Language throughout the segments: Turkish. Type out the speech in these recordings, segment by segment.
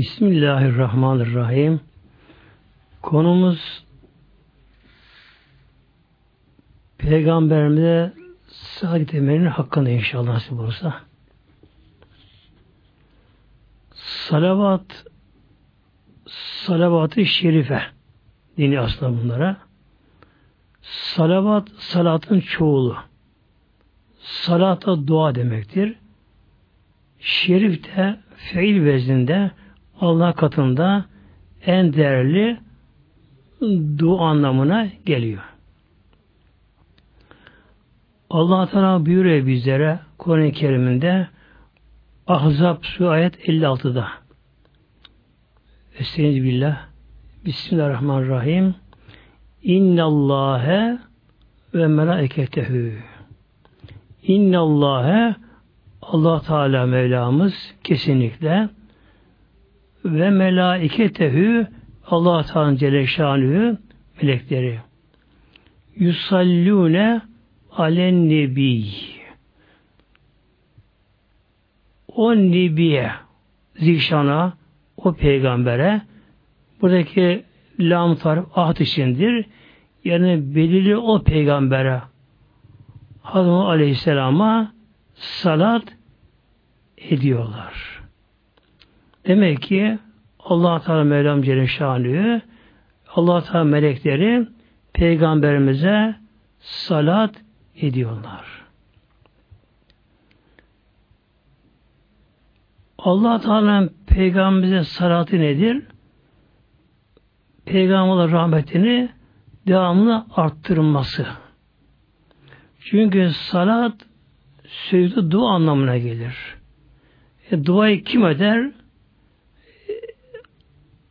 Bismillahirrahmanirrahim. Konumuz Peygamberimize salat emeğinin hakkında inşallah nasip olursa. Salavat salavat-ı şerife dini aslında bunlara. Salavat salatın çoğulu. Salata dua demektir. Şerif de fiil vezninde Allah katında en değerli dua anlamına geliyor. Allah Teala buyuruyor bizlere Kur'an-ı Kerim'inde Ahzab su ayet 56'da. Estaizu billah. Bismillahirrahmanirrahim. İnnallâhe ve melâiketehu. İnnallâhe Allah Teala Mevlamız kesinlikle ve melaiketehu Allah Teala Celle melekleri yusallune alen nebi o nebiye zişana o peygambere buradaki lam tarif ahd içindir. Yani belirli o peygambere Hazreti Aleyhisselam'a salat ediyorlar. Demek ki Allah Teala Mevlam Celle Allah Teala melekleri peygamberimize salat ediyorlar. Allah Teala'nın peygamberimize salatı nedir? Peygamber'e rahmetini devamlı arttırması. Çünkü salat sözlü dua anlamına gelir. E, duayı kim eder?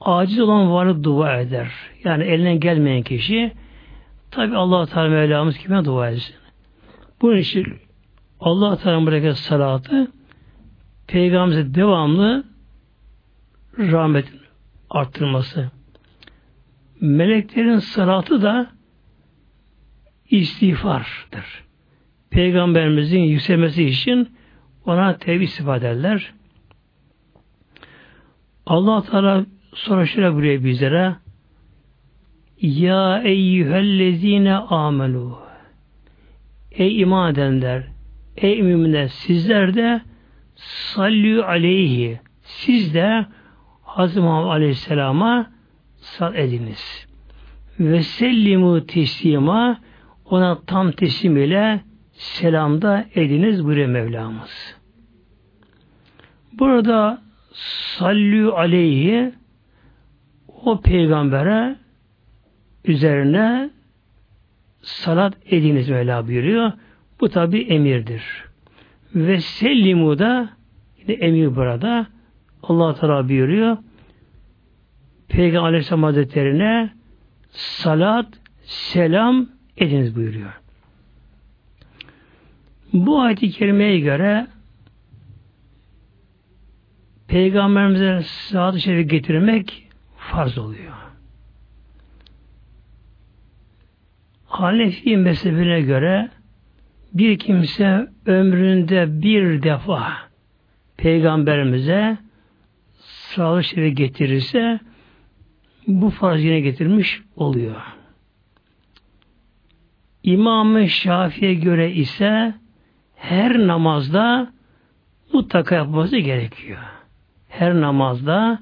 Aciz olan varlık dua eder. Yani elinden gelmeyen kişi tabi Allah Teala Mevlamız kime dua etsin? Bunun için Allah Teala bırakır salatı Peygamberimize devamlı rahmetin arttırması. Meleklerin salatı da istiğfardır. Peygamberimizin yükselmesi için ona tevhid istifade ederler. Allah Teala sonra şöyle buyuruyor bizlere Ya eyyühellezine amenu Ey iman edenler Ey müminler sizler de sallü aleyhi siz de Hazreti Muhammed Aleyhisselam'a sal ediniz. Ve sellimu teslima ona tam teslim ile selamda ediniz buyuruyor Mevlamız. Burada sallü aleyhi o peygambere üzerine salat ediniz Mevla buyuruyor. Bu tabi emirdir. Ve sellimu da yine emir burada. Allah Teala buyuruyor. Peygamber Aleyhisselam Hazretleri'ne salat, selam ediniz buyuruyor. Bu ayet-i kerimeye göre Peygamberimize salat-ı şerif getirmek farz oluyor. Hanefi mezhebine göre bir kimse ömründe bir defa peygamberimize sağlık şerefi getirirse bu farz yine getirmiş oluyor. İmam-ı Şafi'ye göre ise her namazda mutlaka yapması gerekiyor. Her namazda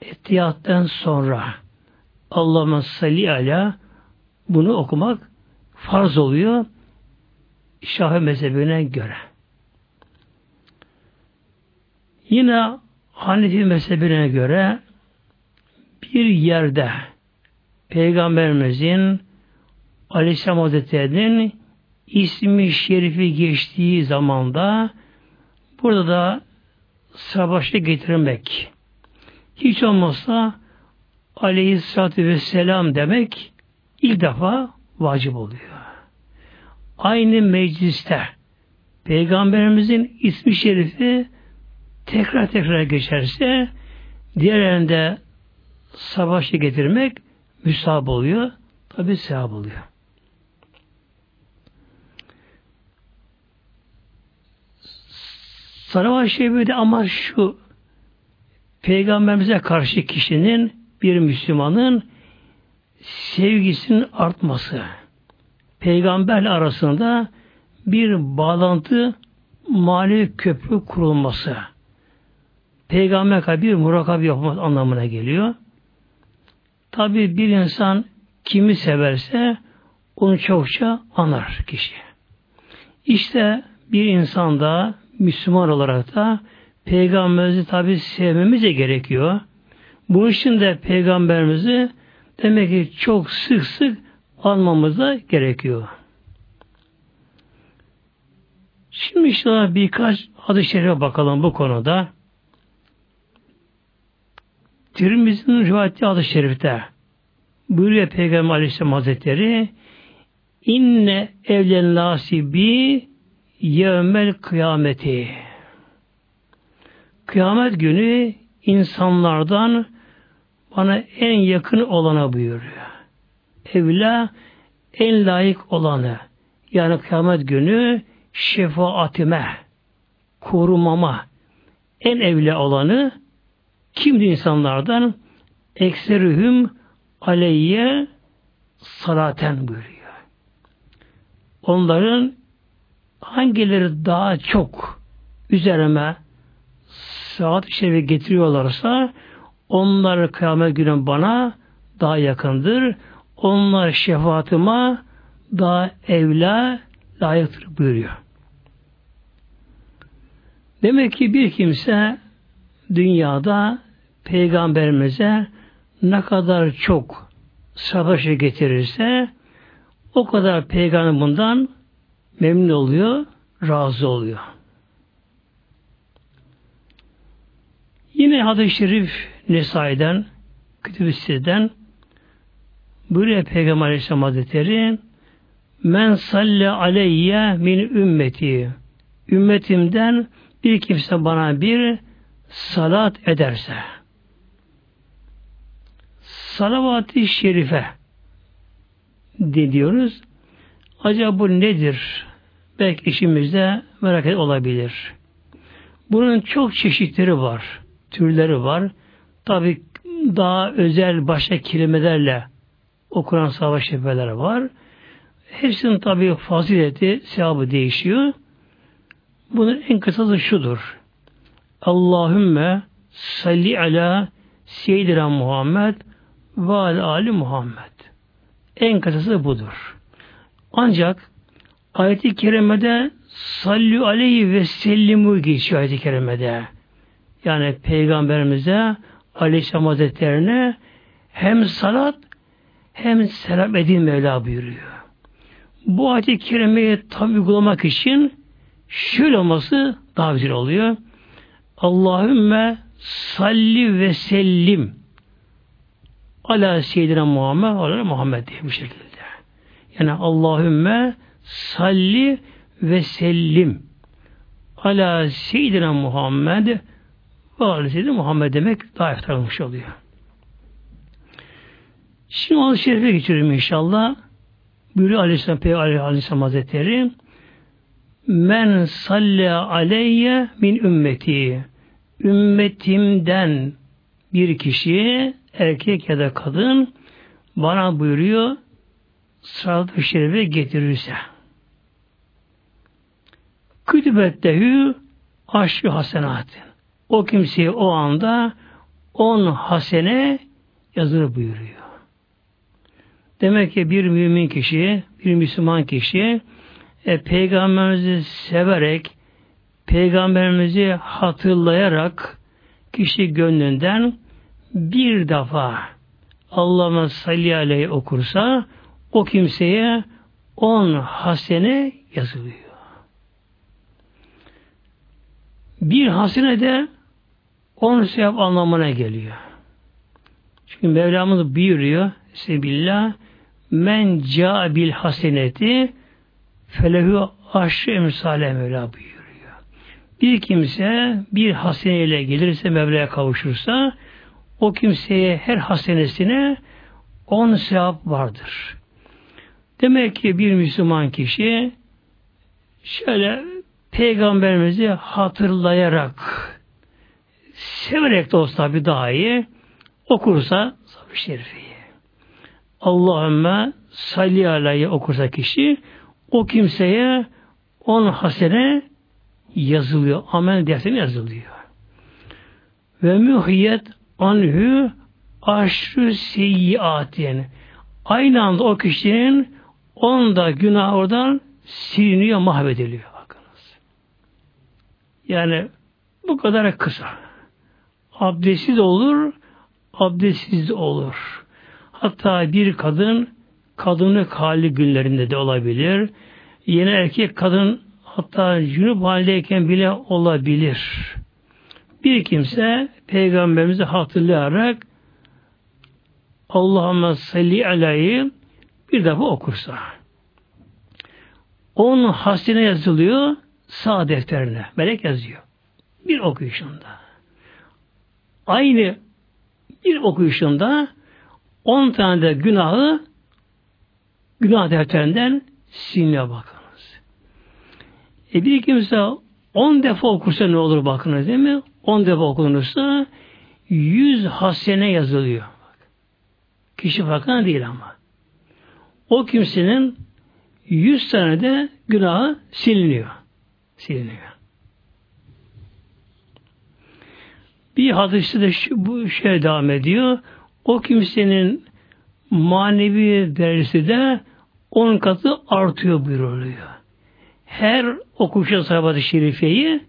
etiyattan sonra Allah'ın salli ala bunu okumak farz oluyor. Şafi mezhebine göre. Yine Hanefi mezhebine göre bir yerde Peygamberimizin Aleyhisselam Hazretleri'nin ismi şerifi geçtiği zamanda burada da savaşa getirmek hiç olmazsa Aleyhisselatü Vesselam demek ilk defa vacip oluyor aynı mecliste Peygamberimizin ismi şerifi tekrar tekrar geçerse diğerlerinde savaşı getirmek müsab oluyor. Tabi sevap oluyor. Salavat-ı Şerifi'de ama şu Peygamberimize karşı kişinin bir Müslümanın sevgisinin artması. Peygamberle arasında bir bağlantı manevi köprü kurulması. Peygamber kadar bir murakabi yapması anlamına geliyor. Tabi bir insan kimi severse onu çokça anar kişi. İşte bir insan da Müslüman olarak da peygamberimizi tabi sevmemiz de gerekiyor. Bu için de peygamberimizi demek ki çok sık sık almamız da gerekiyor. Şimdi işte birkaç hadis-i şerife bakalım bu konuda. Tirmizi'nin rivayeti hadis-i şerifte buyuruyor Peygamber Aleyhisselam Hazretleri inne evlen nasibi yevmel kıyameti kıyamet günü insanlardan bana en yakın olana buyuruyor. Evla en layık olanı yani kıyamet günü şefaatime korumama en evla olanı kimdi insanlardan? Ekserühüm aleyye salaten buyuruyor. Onların hangileri daha çok üzerime saat şerife getiriyorlarsa onlar kıyamet günü bana daha yakındır. Onlar şefaatıma daha evla layıktır buyuruyor. Demek ki bir kimse dünyada peygamberimize ne kadar çok savaşı getirirse o kadar peygamber bundan memnun oluyor, razı oluyor. Yine hadis-i şerif Nesai'den, Kütüb-i buyuruyor Peygamber Aleyhisselam Hazretleri Men salle aleyye min ümmeti ümmetimden bir kimse bana bir salat ederse salavat-ı şerife diyoruz. Acaba bu nedir? Belki işimizde merak olabilir. Bunun çok çeşitleri var. Türleri var. Tabi daha özel başka kelimelerle okunan savaş şerifeleri var. Hepsinin tabi fazileti, sevabı değişiyor. Bunun en kısası şudur. Allahümme salli ala seyyidina Muhammed ve ali Muhammed. En kısası budur. Ancak ayet-i kerimede sallu aleyhi ve sellimu geçiyor ayet-i kerimede. Yani Peygamberimize Aleyhisselam Hazretlerine hem salat hem selam edin Mevla buyuruyor. Bu ayet-i kerimeyi tam uygulamak için şöyle olması daha güzel oluyor. Allahümme salli ve sellim ala seyyidina Muhammed ala Muhammed diye bu şekilde. Yani Allahümme salli ve sellim ala seyyidina Muhammed ala seyyidina Muhammed demek daha iftar oluyor. Şimdi o şerife geçiyorum inşallah. Buyuruyor Aleyhisselam Peygamber Aleyhisselam Hazretleri Men salle aleyye min ümmeti ümmetimden bir kişi erkek ya da kadın bana buyuruyor sırat-ı şerife getirirse kütübettehü aşrı hasenat o kimseye o anda on hasene yazılır buyuruyor. Demek ki bir mümin kişi, bir Müslüman kişi e, peygamberimizi severek, peygamberimizi hatırlayarak kişi gönlünden bir defa Allah'ıma salli aleyhi okursa o kimseye on hasene yazılıyor. Bir hasene de on sevap anlamına geliyor. Çünkü Mevlamız buyuruyor Sebillah men ca bil haseneti felehu aşrı emsale Mevla buyuruyor. Bir kimse bir haseneyle gelirse Mevla'ya kavuşursa o kimseye her hasenesine on sevap vardır. Demek ki bir Müslüman kişi şöyle peygamberimizi hatırlayarak severek de olsa bir daha okursa sabır şerifeyi. Allahümme salli aleyhi okursa kişi o kimseye on hasene yazılıyor. Amel dersine yazılıyor. Ve mühiyet anhü aşrı seyyiatin. Aynı anda o kişinin onda günah oradan siliniyor, mahvediliyor. Bakınız. Yani bu kadar kısa. Abdestsiz olur, abdestsiz olur. Hatta bir kadın kadınlık hali günlerinde de olabilir. Yeni erkek kadın hatta cünüp haldeyken bile olabilir. Bir kimse peygamberimizi hatırlayarak Allahümme salli aleyhi bir defa okursa. Onun hasine yazılıyor sağ defterine. Melek yazıyor. Bir okuyuşunda. Aynı bir okuyuşunda on tane de günahı günah defterinden siliniyor bakınız. E bir kimse on defa okursa ne olur bakınız değil mi? On defa okunursa yüz hasene yazılıyor. Kişi farkında değil ama. O kimsenin yüz tane de günahı siliniyor. Siliniyor. Bir hadiste de şu, bu şey devam ediyor. O kimsenin manevi derecesi de on katı artıyor buyuruluyor. Her okuşa sahabat-ı şerifeyi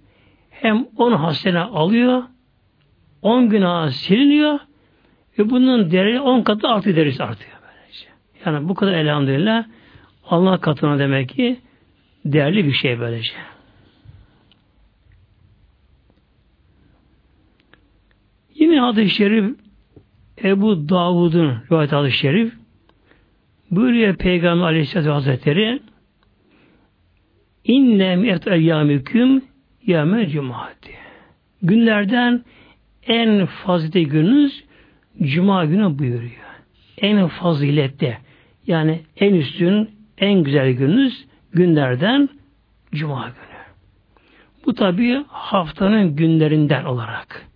hem on hasene alıyor, on günah siliniyor ve bunun değeri on katı artı derecesi artıyor. Böylece. Yani bu kadar elhamdülillah Allah katına demek ki değerli bir şey böylece. Yine hadis-i şerif Ebu Davud'un rivayet hadis-i şerif buyuruyor Peygamber Aleyhisselatü Hazretleri İnne mi'et eyyâmüküm yâme cumati. Günlerden en faziletli gününüz Cuma günü buyuruyor. En fazilette yani en üstün, en güzel gününüz günlerden Cuma günü. Bu tabi haftanın günlerinden olarak.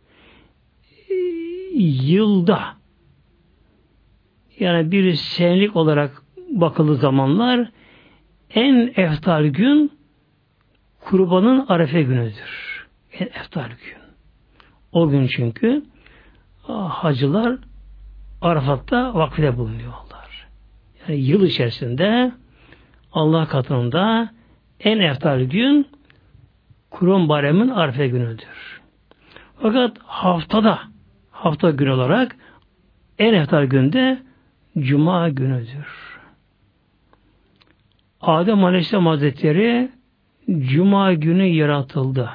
Yılda yani bir senelik olarak bakıldığı zamanlar en eftal gün kurbanın arefe günüdür. En eftal gün. O gün çünkü hacılar Arafat'ta vakfede bulunuyorlar. Yani yıl içerisinde Allah katında en eftal gün Kurban Bayramı'nın Arife günüdür. Fakat haftada hafta gün olarak en eftal günde Cuma günüdür. Adem Aleyhisselam Hazretleri Cuma günü yaratıldı.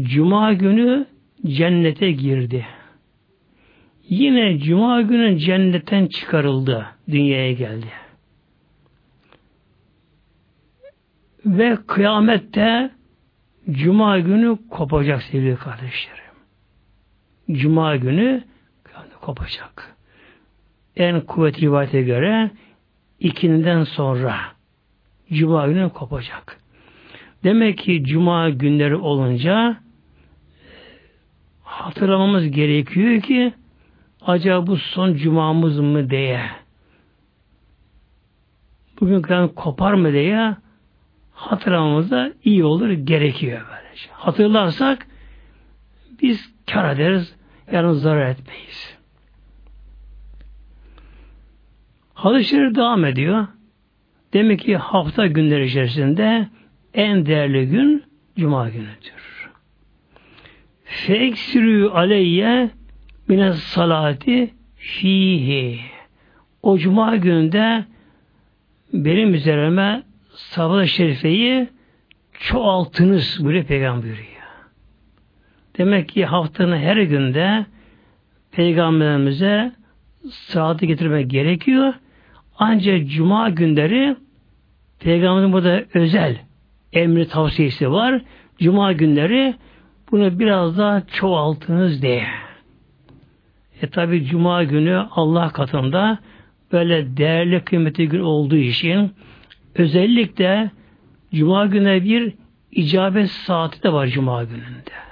Cuma günü cennete girdi. Yine cuma günü cennetten çıkarıldı. Dünyaya geldi. Ve kıyamette cuma günü kopacak sevgili kardeşlerim. Cuma günü kopacak. En kuvvetli rivayete göre ikinden sonra cuma günü kopacak. Demek ki cuma günleri olunca hatırlamamız gerekiyor ki acaba bu son cumamız mı diye bugün kadar kopar mı diye hatırlamamız da iyi olur, gerekiyor böylece. Hatırlarsak biz kar ederiz, yarın zarar etmeyiz. Hadis-i devam ediyor. Demek ki hafta günleri içerisinde en değerli gün Cuma günüdür. Feksirü aleyye mine salati fihi. O cuma günde benim üzerime sabah şerifeyi çoğaltınız böyle peygamber buyuruyor. Demek ki haftanın her günde peygamberimize saati getirmek gerekiyor. Ancak cuma günleri peygamberin burada özel emri tavsiyesi var. Cuma günleri bunu biraz daha çoğaltınız diye. E tabi Cuma günü Allah katında böyle değerli kıymetli gün olduğu için özellikle Cuma günü bir icabet saati de var Cuma gününde.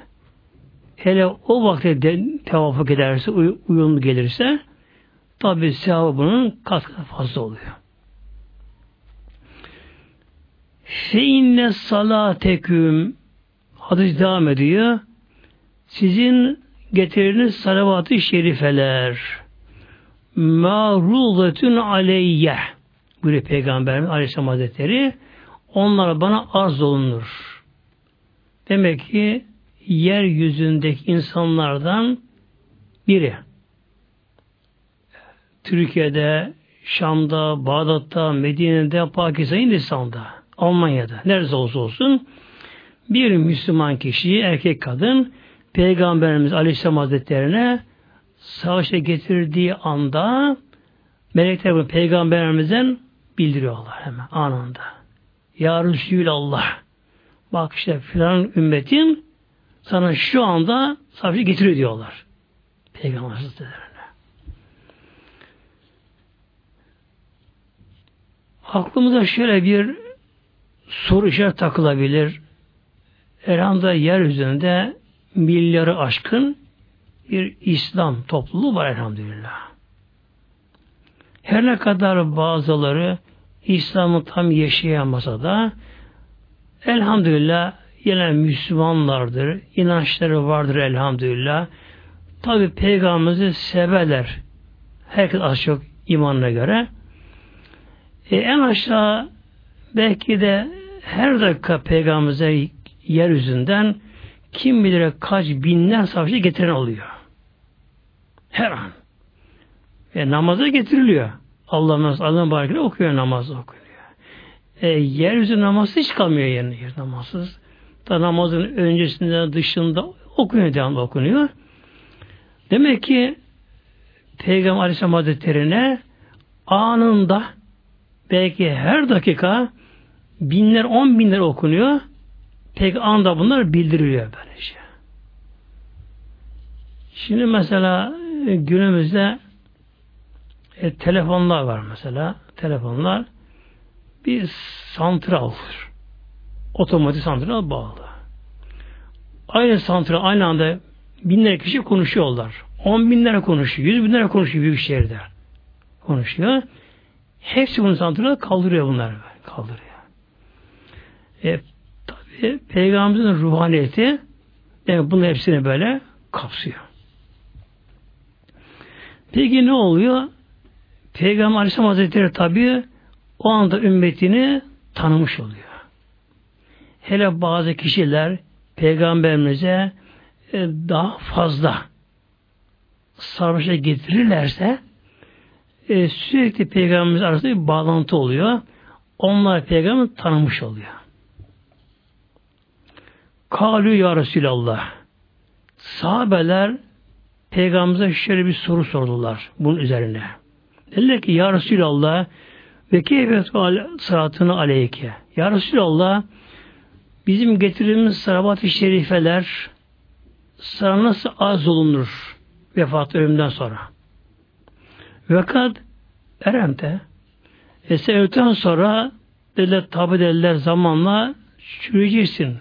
Hele o vakte de, tevafuk ederse, uy, gelirse tabi sevabı bunun kat kat fazla oluyor. Fe inne salateküm hadis devam ediyor. Sizin getiriniz salavat-ı şerifeler ma'ruzetun aleyye buyuruyor Peygamberimiz Aleyhisselam Hazretleri onlara bana arz olunur. Demek ki yeryüzündeki insanlardan biri Türkiye'de, Şam'da, Bağdat'ta, Medine'de, Pakistan, Hindistan'da, Almanya'da, nerede olsa olsun bir Müslüman kişi, erkek kadın Peygamberimiz Aleyhisselam Hazretlerine savaşa getirdiği anda melekler bunu Peygamberimizden bildiriyorlar hemen anında. Ya Resulallah bak işte filan ümmetin sana şu anda savaşa getiriyor diyorlar. Peygamber Hazretlerine. Aklımıza şöyle bir soru işareti takılabilir. Elhamdülillah yeryüzünde milyarı aşkın bir İslam topluluğu var elhamdülillah. Her ne kadar bazıları İslam'ı tam yaşayamasa da elhamdülillah yine Müslümanlardır, inançları vardır elhamdülillah. Tabi peygamberimizi severler. Herkes az çok imanına göre. E, en aşağı belki de her dakika peygamberimize yeryüzünden kim bilir kaç binler savaşçı getiren oluyor. Her an. E, namaza getiriliyor. Allah nasıl Allah'ın barakıyla okuyor namaz okuyor. E, yeryüzü namazı hiç kalmıyor yerine yer namazsız. Da namazın öncesinde dışında okunuyor devamlı okunuyor. Demek ki Peygamber Aleyhisselam Hazretleri'ne anında belki her dakika binler on binler okunuyor. Peki anda bunlar bildiriliyor böylece. Şimdi mesela e, günümüzde e, telefonlar var mesela. Telefonlar bir santral. Otomatik santral bağlı. Aynı santral aynı anda binler kişi konuşuyorlar. On binlere konuşuyor. Yüz binlere konuşuyor büyük şehirde. Konuşuyor. Hepsi bunu santrala kaldırıyor bunlar. Kaldırıyor. E, tabi Peygamberimizin ruhaniyeti yani bunun hepsini böyle kapsıyor. Peki ne oluyor? Peygamber Aleyhisselam Hazretleri tabi o anda ümmetini tanımış oluyor. Hele bazı kişiler Peygamberimize e, daha fazla sarmaşa getirirlerse e, sürekli Peygamberimiz arasında bir bağlantı oluyor. Onlar Peygamber tanımış oluyor. Kalü ya Resulallah. Sahabeler Peygamberimize şöyle bir soru sordular bunun üzerine. Dediler ki Ya Resulallah ve keyfe sıratını aleyke. Ya Resulallah bizim getirdiğimiz salavat-ı şerifeler sana nasıl az olunur vefat ölümden sonra? Fakat eremte e sonra dediler tabi dediler zamanla çürüyeceksin.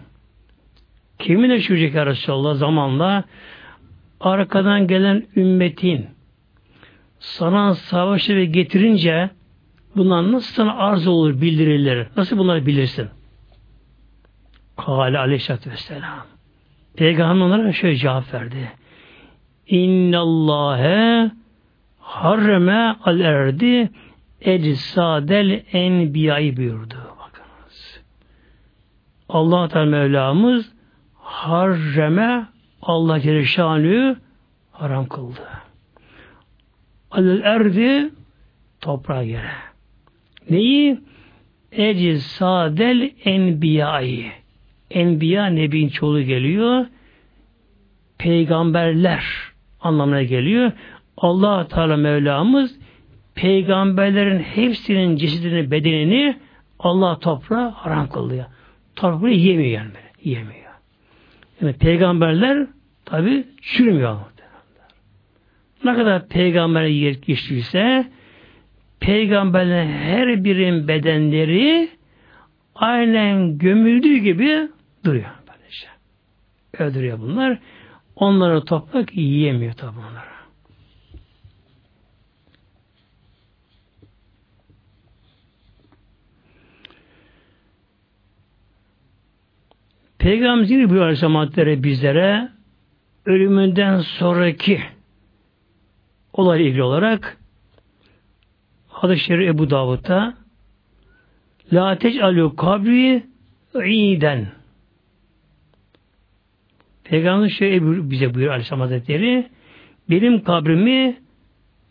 Kiminle çürüyecek ya Resulallah zamanla? Arkadan gelen ümmetin sana savaşı ve getirince bunlar nasıl sana arz olur bildirilir? Nasıl bunları bilirsin? Kale aleyhissalatü vesselam. Peygamber onlara şöyle cevap verdi. İnnallâhe harreme al erdi ecsadel enbiyayı buyurdu. Bakınız. Allah Teala Mevlamız harreme Allah Celle haram kıldı. Alel erdi toprağa göre. Neyi? Ecisadel enbiyayı. Enbiya Nebi'nin çoğulu geliyor. Peygamberler anlamına geliyor. Allah Teala Mevlamız peygamberlerin hepsinin cesedini, bedenini Allah toprağa haram kılıyor. Toprağı yemiyor yani böyle. Yemiyor. Yani peygamberler tabi çürümüyor. Ne kadar peygamber yer geçtiyse peygamberlerin her birin bedenleri aynen gömüldüğü gibi duruyor. Böylece. Öldürüyor bunlar. onları toprak yiyemiyor tabi onlara. Peygamberin bu aleyhisselam bizlere ölümünden sonraki olay ilgili olarak hadis Ebu Davud'da La tec'alü kabri iden Peygamber şöyle bize buyuruyor Aleyhisselam Hazretleri benim kabrimi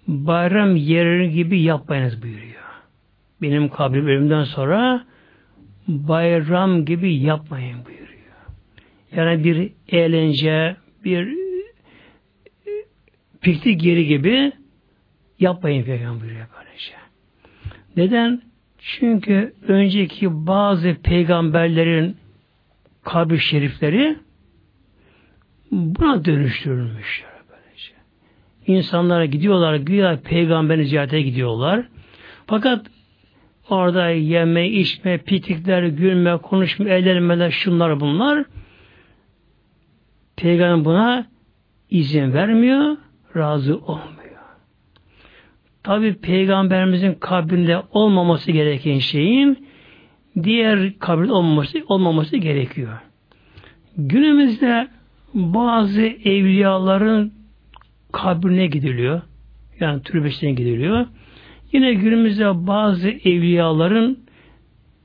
bayram yeri gibi yapmayınız buyuruyor. Benim kabrim ölümden sonra bayram gibi yapmayın buyuruyor. Yani bir eğlence, bir e, piknik yeri gibi yapmayın Peygamber buyuruyor böylece. Neden? Çünkü önceki bazı peygamberlerin kabir şerifleri buna dönüştürülmüş. Böylece. İnsanlara gidiyorlar, güya peygamberin ziyarete gidiyorlar. Fakat orada yeme, içme, pitikler, gülme, konuşma, eğlenmeler, şunlar bunlar Peygamber buna izin vermiyor, razı olmuyor. Tabi peygamberimizin kabrinde olmaması gereken şeyin diğer kabirde olmaması, olmaması gerekiyor. Günümüzde bazı evliyaların kabrine gidiliyor. Yani türbesine gidiliyor. Yine günümüzde bazı evliyaların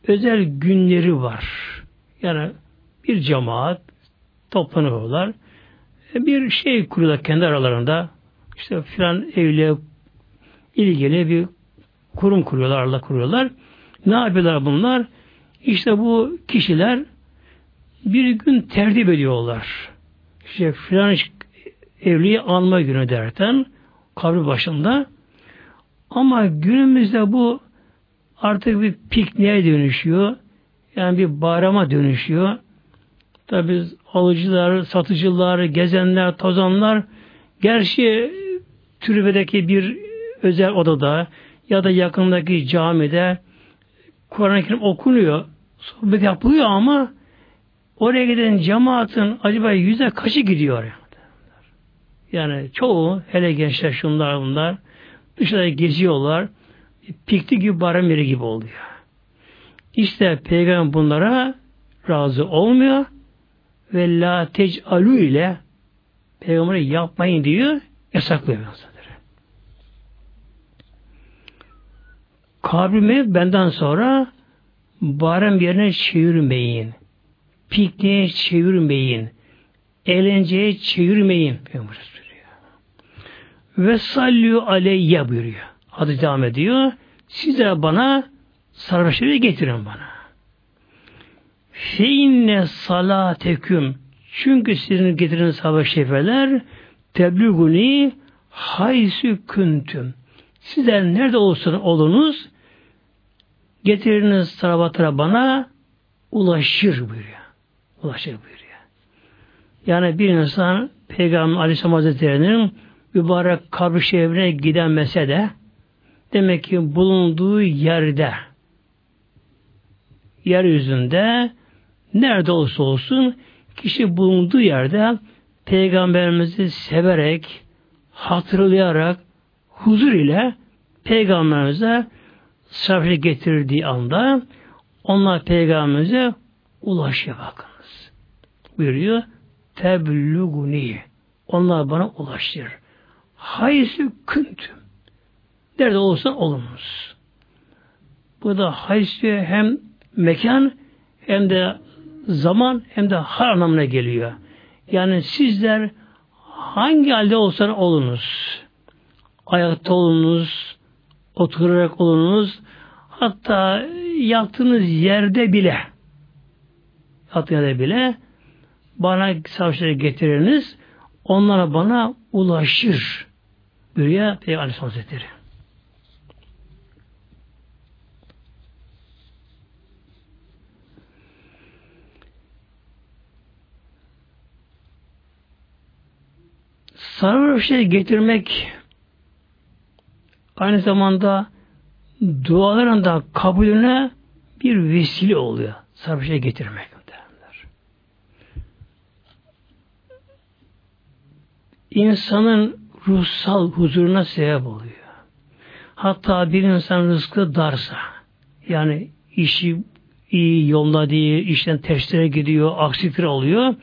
özel günleri var. Yani bir cemaat toplanıyorlar. E, bir şey kuruyorlar kendi aralarında. İşte filan evliya ilgili bir kurum kuruyorlar, Allah kuruyorlar. Ne yapıyorlar bunlar? İşte bu kişiler bir gün tertip ediyorlar. İşte filan evliyi alma günü derken kabri başında ama günümüzde bu artık bir pikniğe dönüşüyor. Yani bir bayrama dönüşüyor. Tabi alıcılar, satıcılar, gezenler, tozanlar gerçi türbedeki bir özel odada ya da yakındaki camide Kur'an-ı Kerim okunuyor, sohbet yapılıyor ama oraya giden cemaatin acaba yüzde kaçı gidiyor? Yani çoğu, hele gençler şunlar bunlar, dışarıda geziyorlar, piknik gibi barem yeri gibi oluyor. İşte peygamber bunlara razı olmuyor ve la tec'alu ile peygamberi yapmayın diyor, yasaklıyor. Kabrimi benden sonra barem yerine çevirmeyin. Pikniğe çevirmeyin. Eğlenceye çevirmeyin. Ve sallu aleyye buyuruyor. Adı devam ediyor. Siz de bana sarhoşları getirin bana. Fe inne salateküm çünkü sizin getiriniz sabah şefeler tebliğuni haysu küntüm. Sizler nerede olsun olunuz getiriniz salavatlara bana ulaşır buyuruyor. Ulaşır buyuruyor. Yani bir insan Peygamber Aleyhisselam Hazretleri'nin mübarek kabri şehrine gidemese de demek ki bulunduğu yerde yeryüzünde nerede olsa olsun kişi bulunduğu yerde peygamberimizi severek hatırlayarak huzur ile peygamberimize safra getirdiği anda onlar peygamberimize ulaşıyor bakınız. Buyuruyor tebluguni onlar bana ulaştır. Haysi küntüm. Nerede olsan olunuz. Bu da haysi hem mekan hem de zaman hem de har anlamına geliyor. Yani sizler hangi halde olsan olunuz. Ayakta olunuz, oturarak olunuz, hatta yattığınız yerde bile yattığınız yerde bile bana savaşları getiriniz, onlara bana ulaşır. Buyuruyor Peygamber Aleyhisselam Hazretleri. Sarhoş getirmek aynı zamanda duaların da kabulüne bir vesile oluyor. Sarhoş getirmek. Derler. İnsanın ruhsal huzuruna sebep oluyor. Hatta bir insan rızkı darsa, yani işi iyi yolda değil, işten tersine gidiyor, aksilikler oluyor.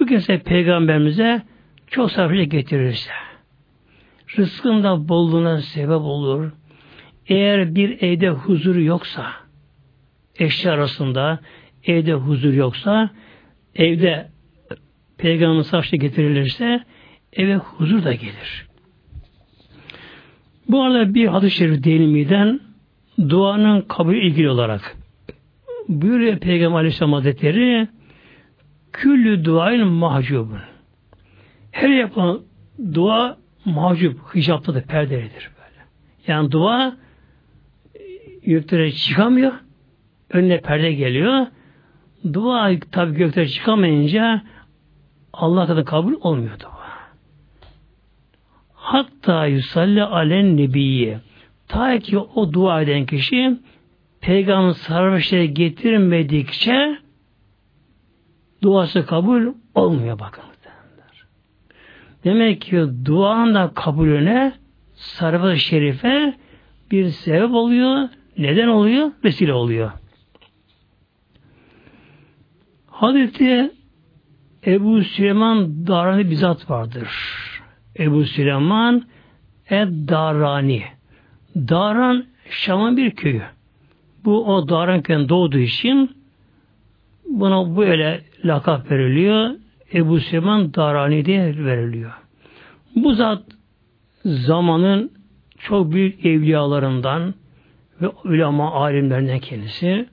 Bu kimse peygamberimize çok sarfıca getirirse, rızkında bolluğuna sebep olur. Eğer bir evde huzur yoksa, eşya arasında evde huzur yoksa, evde peygamberin sarfıca getirilirse, eve huzur da gelir. Bu arada bir hadis-i şerif değinimiden duanın kabul ilgili olarak buyuruyor Peygamber Aleyhisselam Hazretleri küllü duayn mahcubun. Her yapılan dua mahcup, hicaptadır, perdelidir böyle. Yani dua göklere çıkamıyor. Önüne perde geliyor. Dua tabi göklere çıkamayınca Allah kadar kabul olmuyor dua. Hatta yusalli alen nebiyye. Ta ki o dua eden kişi peygamber sarhoşları getirmedikçe duası kabul olmuyor bakın. Demek ki duanın da kabulüne sarfı şerife bir sebep oluyor. Neden oluyor? Vesile oluyor. Hazreti Ebu Süleyman Darani bizzat vardır. Ebu Süleyman Ed-Darani. Daran Şam'ın bir köyü. Bu o Daran köyün doğduğu için buna böyle lakap veriliyor. Ebu Süleyman Darani diye veriliyor. Bu zat zamanın çok büyük evliyalarından ve ulema alimlerinden kendisi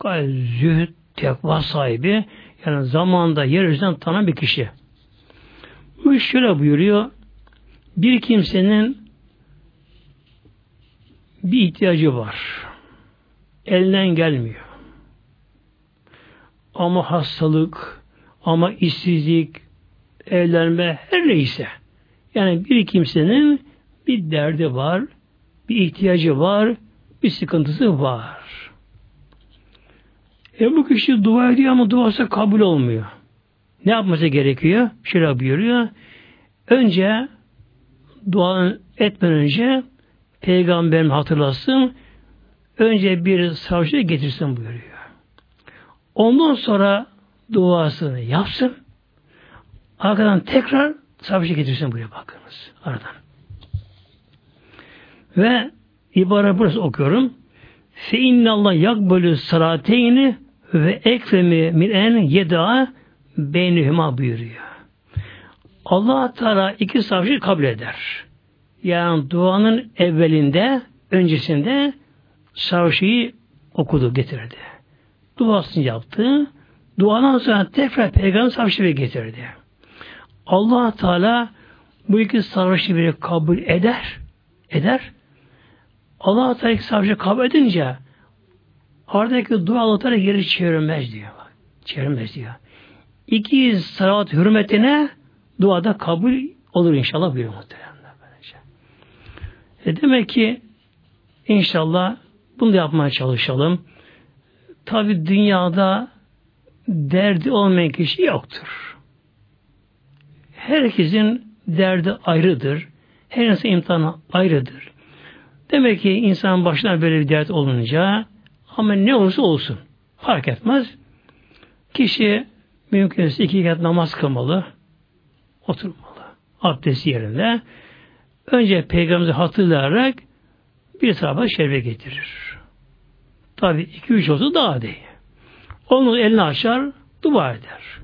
gayet zühd, tekva sahibi yani zamanda yeryüzünden tanınan bir kişi. Bu şöyle buyuruyor bir kimsenin bir ihtiyacı var. Elinden gelmiyor. Ama hastalık, ama işsizlik, evlenme, her neyse. Yani bir kimsenin bir derdi var, bir ihtiyacı var, bir sıkıntısı var. E bu kişi dua ediyor ama duası kabul olmuyor. Ne yapması gerekiyor? Şöyle buyuruyor. Önce dua etmeden önce peygamberim hatırlasın önce bir savcı getirsin buyuruyor. Ondan sonra duasını yapsın. Arkadan tekrar savcı getirsin buraya bakınız. Aradan. Ve ibare burası okuyorum. Fe innallah yakbölü salateyni ve ekremi min en yeda beynihima buyuruyor allah Teala iki savcı kabul eder. Yani duanın evvelinde, öncesinde savcıyı okudu, getirdi. Duasını yaptı. Duadan sonra tekrar peygamber savcıyı getirdi. allah Teala bu iki savcıyı kabul eder. Eder. allah Teala iki savcıyı kabul edince aradaki dualıkları geri çevirmez diyor. Çevirmez diyor. İki salat hürmetine duada kabul olur inşallah buyuruyor muhtemelen. E demek ki inşallah bunu da yapmaya çalışalım. Tabi dünyada derdi olmayan kişi yoktur. Herkesin derdi ayrıdır. Her insan imtihanı ayrıdır. Demek ki insan başına böyle bir dert olunca ama ne olursa olsun fark etmez. Kişi mümkünse iki kat namaz kılmalı oturmalı. Abdest yerinde. Önce Peygamber'i hatırlayarak bir tarafa şerbe getirir. Tabi iki üç olsa daha değil. Onun elini açar, dua eder.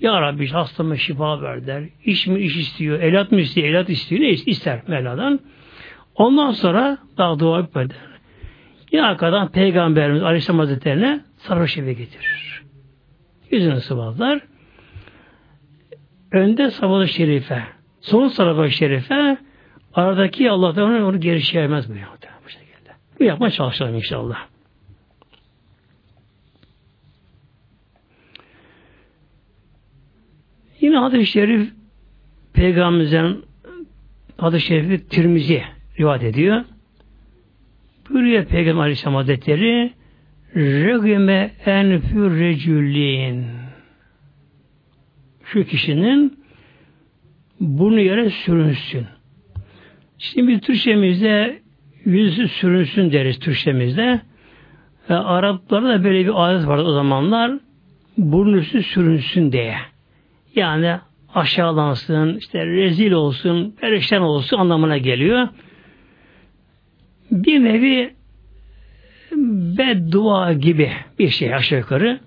Ya Rabbi hastama şifa ver der. İş mi iş istiyor, elat mı istiyor, elat istiyor, ne ister Mevla'dan. Ondan sonra daha dua eder. Yine arkadan Peygamberimiz Aleyhisselam Hazretleri'ne sarhoş eve getirir. Yüzünü sıvazlar önde salavat şerife, son salavat şerife aradaki Allah'tan onu geri çevirmez bu bu şekilde. Bu yapma çalışalım inşallah. Yine hadis-i şerif Peygamberimizin hadis-i şerifi Tirmizi rivayet ediyor. Buyuruyor Peygamber Aleyhisselam Hazretleri Regime enfür recülin şu kişinin burnu yere sürünsün. Şimdi bir Türkçemizde yüzü sürünsün deriz Türkçemizde. E, Araplarda da böyle bir adet vardı o zamanlar. Burnusu sürünsün diye. Yani aşağılansın, işte rezil olsun, perişan olsun anlamına geliyor. Bir nevi beddua gibi bir şey aşağı yukarı.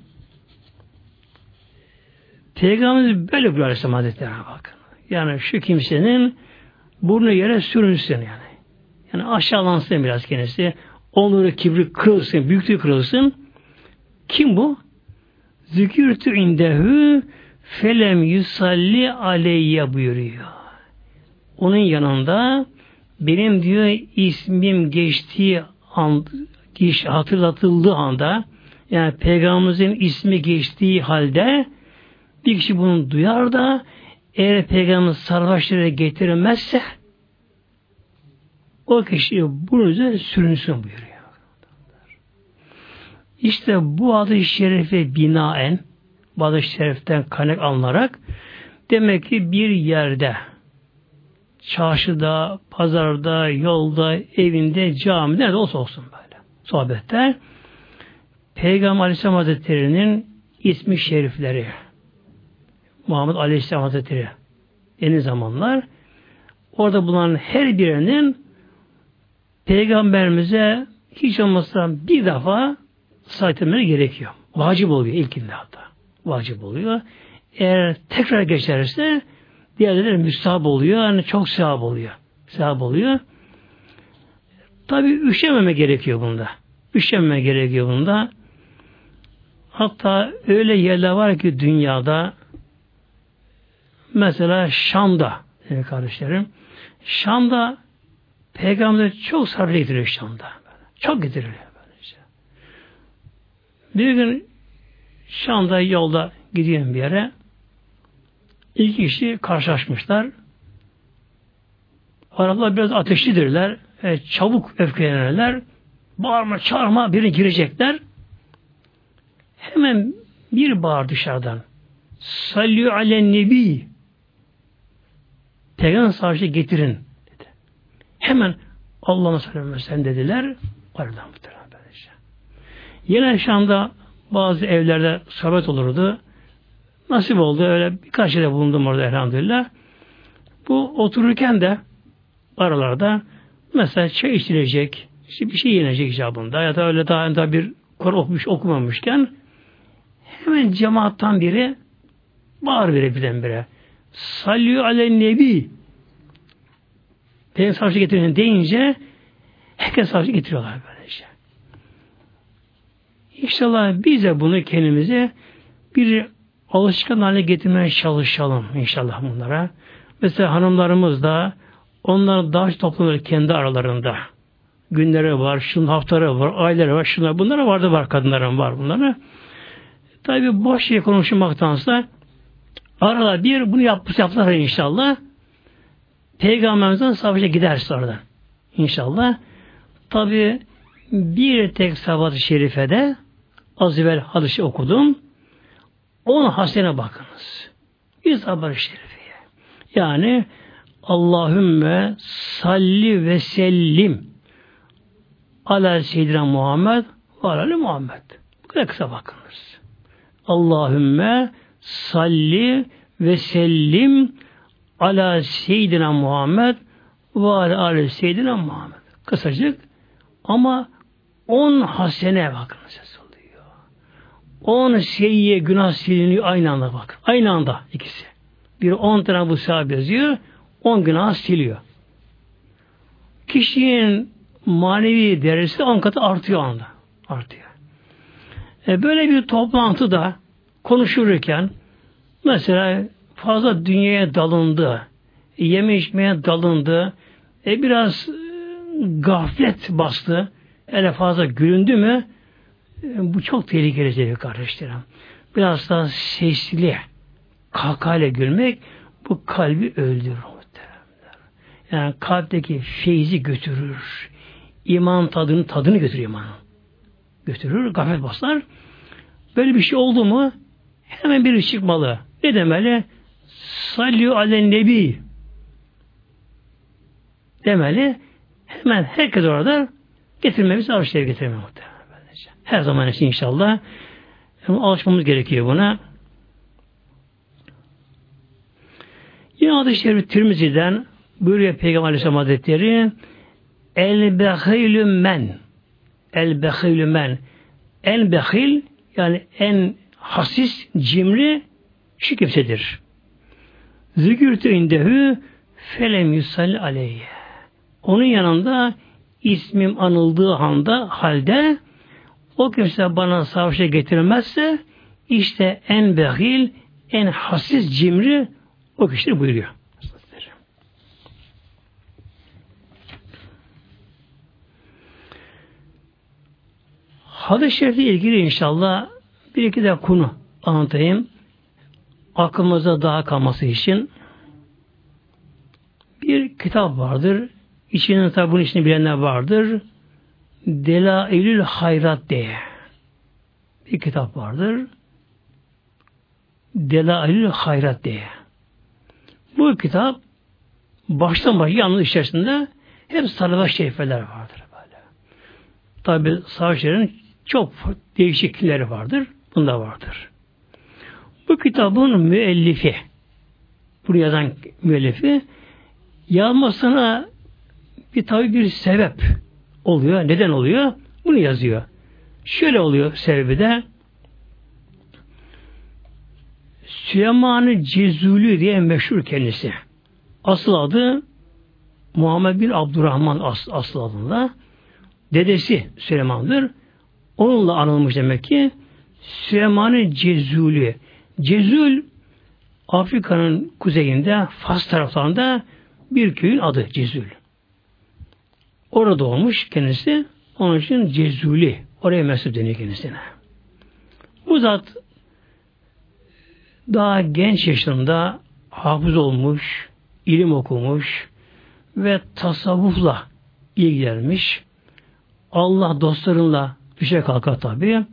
Peygamberimiz böyle buyuruyor Aleyhisselam Hazretleri bakın. Yani şu kimsenin burnu yere sürünsün yani. Yani aşağılansın biraz kendisi. Onuru kibri kırılsın, büyüklüğü kırılsın. Kim bu? Zükürtü indehü felem yusalli aleyye buyuruyor. Onun yanında benim diyor ismim geçtiği an, hatırlatıldığı anda yani peygamberimizin ismi geçtiği halde bir kişi bunu duyar da eğer peygamberimiz sarhoşlara getirmezse o kişi bunun üzerine sürünsün buyuruyor. İşte bu adı şerife binaen bu adı şeriften kaynak alınarak demek ki bir yerde çarşıda, pazarda, yolda, evinde, camide nerede olsa olsun böyle sohbetler Peygamber Aleyhisselam Hazretleri'nin ismi şerifleri Muhammed Aleyhisselam Hazretleri yeni zamanlar orada bulunan her birinin Peygamberimize hiç olmazsa bir defa saytırmaları gerekiyor. Vacip oluyor ilkinde hatta. Vacip oluyor. Eğer tekrar geçerse diğerleri müstahap oluyor. Yani çok sevap oluyor. Sevap oluyor. Tabi üşememe gerekiyor bunda. Üşememe gerekiyor bunda. Hatta öyle yerler var ki dünyada mesela Şam'da kardeşlerim Şam'da Peygamber çok sarı getiriyor Şam'da. Çok getiriyor. Böylece. Bir gün Şam'da yolda gidiyorum bir yere. İki kişi karşılaşmışlar. Araplar biraz ateşlidirler. E, çabuk öfkelenirler. Bağırma, çağırma biri girecekler. Hemen bir bağır dışarıdan. Sallu alen nebi. Peygamber savaşı getirin. Hemen Allah'ın sallallahu sen dediler. Aradan muhtemelen böylece. Yine şu anda bazı evlerde sohbet olurdu. Nasip oldu. Öyle birkaç yere bulundum orada elhamdülillah. Bu otururken de aralarda mesela çay içilecek, işte bir şey yenecek icabında ya da öyle daha, daha bir Kur okumuş okumamışken hemen cemaattan biri bağır verir birdenbire. Sallu alen nebi Peygamber savcı getirin deyince herkes savcı getiriyorlar böylece. İnşallah biz de bunu kendimize bir alışkan haline getirmeye çalışalım inşallah bunlara. Mesela hanımlarımız da onlar daha toplanır kendi aralarında. Günleri var, şunun haftaları var, ayları var, şunlar. Bunlara vardı var, kadınların var bunlara. Tabi boş şey konuşmaktansa arada bir bunu yapmış yaptılar inşallah. Peygamberimizden savaşa giderse oradan. İnşallah. Tabi bir tek sabat-ı şerifede az evvel hadisi okudum. On hasene bakınız. Bir sabat-ı şerifeye. Yani Allahümme salli ve sellim ala seyyidina Muhammed ve ala Muhammed. Bu kadar kısa bakınız. Allahümme salli ve sellim ala seyyidina Muhammed ve ala, ala seyyidina Muhammed. Kısacık ama on hasene bakın ses oluyor. On seyyiye günah siliniyor aynı anda bak. Aynı anda ikisi. Bir on tane bu sahabe yazıyor. On günah siliyor. Kişinin manevi derecesi on katı artıyor anda. Artıyor. E böyle bir toplantıda konuşurken mesela fazla dünyaya dalındı. Yeme içmeye dalındı. E biraz e, gaflet bastı. Ele fazla gülündü mü e, bu çok tehlikeli sevgili kardeşlerim. Biraz daha sesli kahkahayla gülmek bu kalbi öldürür. Yani kalpteki feyzi götürür. İman tadını tadını götürür imanı. Götürür, gaflet basar. Böyle bir şey oldu mu hemen biri çıkmalı. Ne demeli? sallu alen nebi demeli. Hemen herkes orada getirmemiz şerif getirmemiz Her zaman için inşallah. Yani alışmamız gerekiyor buna. Yine adı şerif Tirmizi'den buyuruyor Peygamber Aleyhisselam Hazretleri El behilü men El behilü men El behil yani en hasis, cimri şu kimsedir. Zükürtü indehü felem yusal aleyhe. Onun yanında ismim anıldığı anda halde o kimse bana savaşa getirmezse işte en behil, en hassiz cimri o kişidir buyuruyor. Hadis-i ilgili inşallah bir iki de konu anlatayım. Aklımıza daha kalması için bir kitap vardır. İçinin tabi bunun içini bilenler vardır. Delailül Hayrat diye bir kitap vardır. Delailül Hayrat diye. Bu kitap baştan başa yalnız içerisinde hep salavat şerifeler vardır. Tabi salavat çok değişiklikleri vardır. Bunda vardır. Bu kitabın müellifi bunu yazan müellifi yazmasına bir tabi bir sebep oluyor. Neden oluyor? Bunu yazıyor. Şöyle oluyor sebebi de Süleyman-ı Cezulü diye meşhur kendisi. Asıl adı Muhammed bin Abdurrahman as, asıl adında. Dedesi Süleyman'dır. Onunla anılmış demek ki Süleyman-ı Cezulü. Cezul Afrika'nın kuzeyinde Fas taraflarında bir köyün adı Cezul. Orada doğmuş kendisi. Onun için Cezuli. Oraya mensup deniyor kendisine. Bu zat daha genç yaşında hafız olmuş, ilim okumuş ve tasavvufla ilgilenmiş. Allah dostlarınla düşe kalka tabi.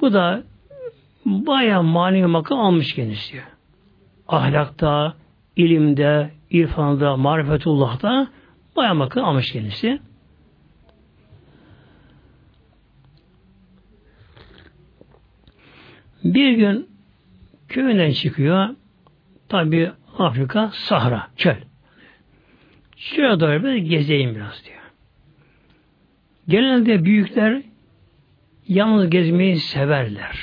Bu da bayağı manevi makam almış kendisi. Ahlakta, ilimde, irfanda, marifetullah'ta bayağı makam almış kendisi. Bir gün köyünden çıkıyor. Tabi Afrika Sahra, çöl. Şuraya doğru bir gezeyim biraz diyor. Genelde büyükler yalnız gezmeyi severler.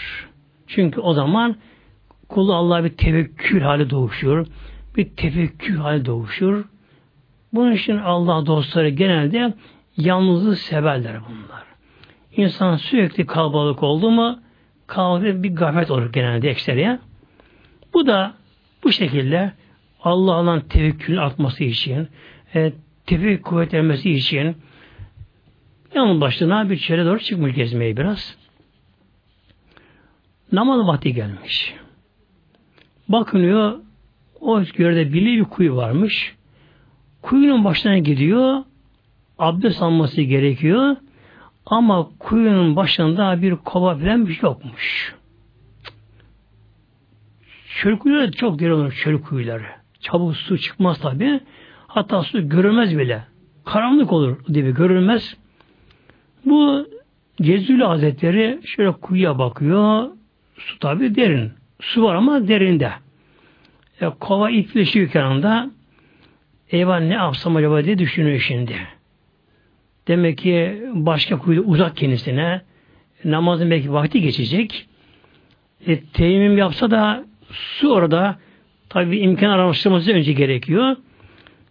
Çünkü o zaman kulu Allah'a bir tevekkül hali doğuşur. Bir tefekkür hali doğuşur. Bunun için Allah dostları genelde yalnızlığı severler bunlar. İnsan sürekli kalabalık oldu mu kalabalık bir gaflet olur genelde ekseriye. Bu da bu şekilde Allah'ın tevekkül artması için, e, tefekkür kuvvetlenmesi için yalnız başına bir çere doğru çıkmış gezmeye biraz. Namaz vakti gelmiş. Bakınıyor, o görde bile bir kuyu varmış. Kuyunun başına gidiyor, abdest alması gerekiyor. Ama kuyunun başında bir kova falan bir şey yokmuş. Çöl kuyuları çok derin olur çöl kuyuları. Çabuk su çıkmaz tabi. Hatta su görülmez bile. Karanlık olur diye görülmez. Bu Cezülü Hazretleri şöyle kuyuya bakıyor. Su tabi derin. Su var ama derinde. E, kova ipleşiyor kenarında. Eyvah ne yapsam acaba diye düşünüyor şimdi. Demek ki başka kuyu uzak kendisine. Namazın belki vakti geçecek. E, teyemmüm yapsa da su orada tabi imkan araştırması önce gerekiyor.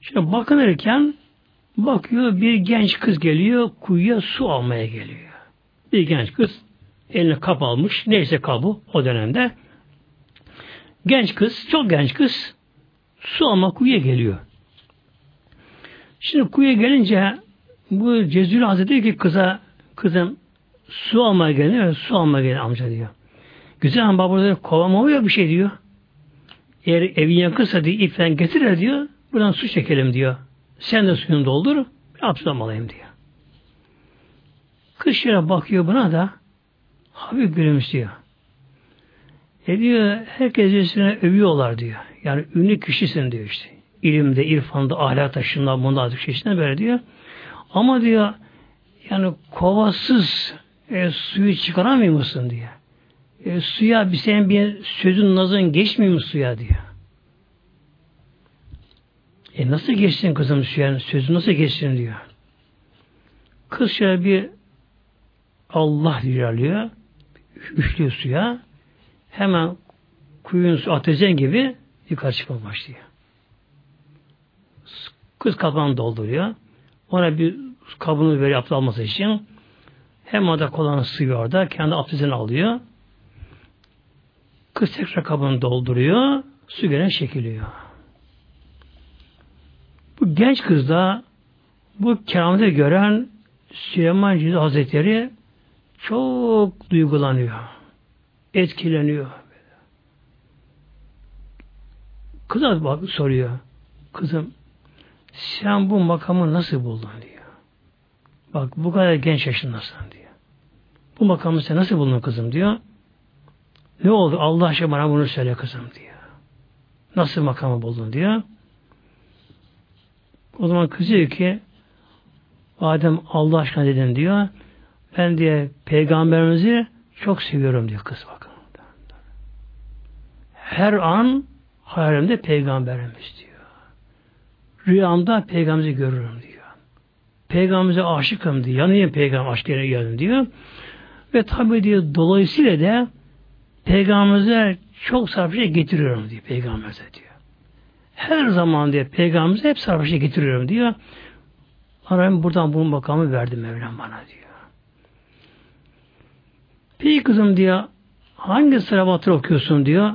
Şimdi bakınırken bakıyor bir genç kız geliyor kuyuya su almaya geliyor. Bir genç kız eline kap almış. Neyse kabı o dönemde. Genç kız, çok genç kız su alma kuyuya geliyor. Şimdi kuyuya gelince bu Cezül Hazretleri ki kıza kızım su almaya geliyor, su almaya geliyor amca diyor. Güzel ama burada kovama bir şey diyor. Eğer evin yakınsa diye ipten getirir diyor. Buradan su çekelim diyor. Sen de suyunu doldur. Abdest alayım diyor. Kız şöyle bakıyor buna da hafif gülümsüyor. E diyor herkes üstüne övüyorlar diyor. Yani ünlü kişisin diyor işte. İlimde, irfanda, ahlak taşında, bunda artık çeşitine böyle diyor. Ama diyor yani kovasız e, suyu çıkaramıyor musun diyor. E, suya bir senin bir sözün nazın geçmiyor mu suya diyor. E nasıl geçsin kızım suya? Sözü nasıl geçsin diyor. Kız şöyle bir Allah ilerliyor. Üflüyor suya. Hemen kuyunun su ateşen gibi yukarı çıkmaya başlıyor. Kız kapağını dolduruyor. Ona bir kabını böyle abdest alması için hem orada kolanı sıvıyor orada. Kendi abdestini alıyor. Kız tekrar kabını dolduruyor. Su gene çekiliyor. Bu genç kız da bu keramete gören Süleyman Cüzü Hazretleri çok duygulanıyor. Etkileniyor. Kıza bak soruyor. Kızım sen bu makamı nasıl buldun diyor. Bak bu kadar genç yaşındasın diyor. Bu makamı sen nasıl buldun kızım diyor. Ne oldu? Allah aşkına bana bunu söyle kızım diyor. Nasıl makamı buldun diyor. O zaman kızıyor ki Adem Allah aşkına dedim diyor. Ben diye peygamberimizi çok seviyorum diyor kız bakın. Her an hayalimde peygamberimiz diyor. Rüyamda peygamberimizi görürüm diyor. Peygamberimize aşıkım diyor. Yanıyım peygamber aşkına geldim diyor. Ve tabi diyor dolayısıyla da peygamberimize çok sarfışa getiriyorum diyor peygamberimize diyor. Her zaman diyor peygamberimize hep sarfışa getiriyorum diyor. Arayım buradan bu makamı verdi Mevlam bana diyor. Peki kızım diyor hangi sıravatı okuyorsun diyor.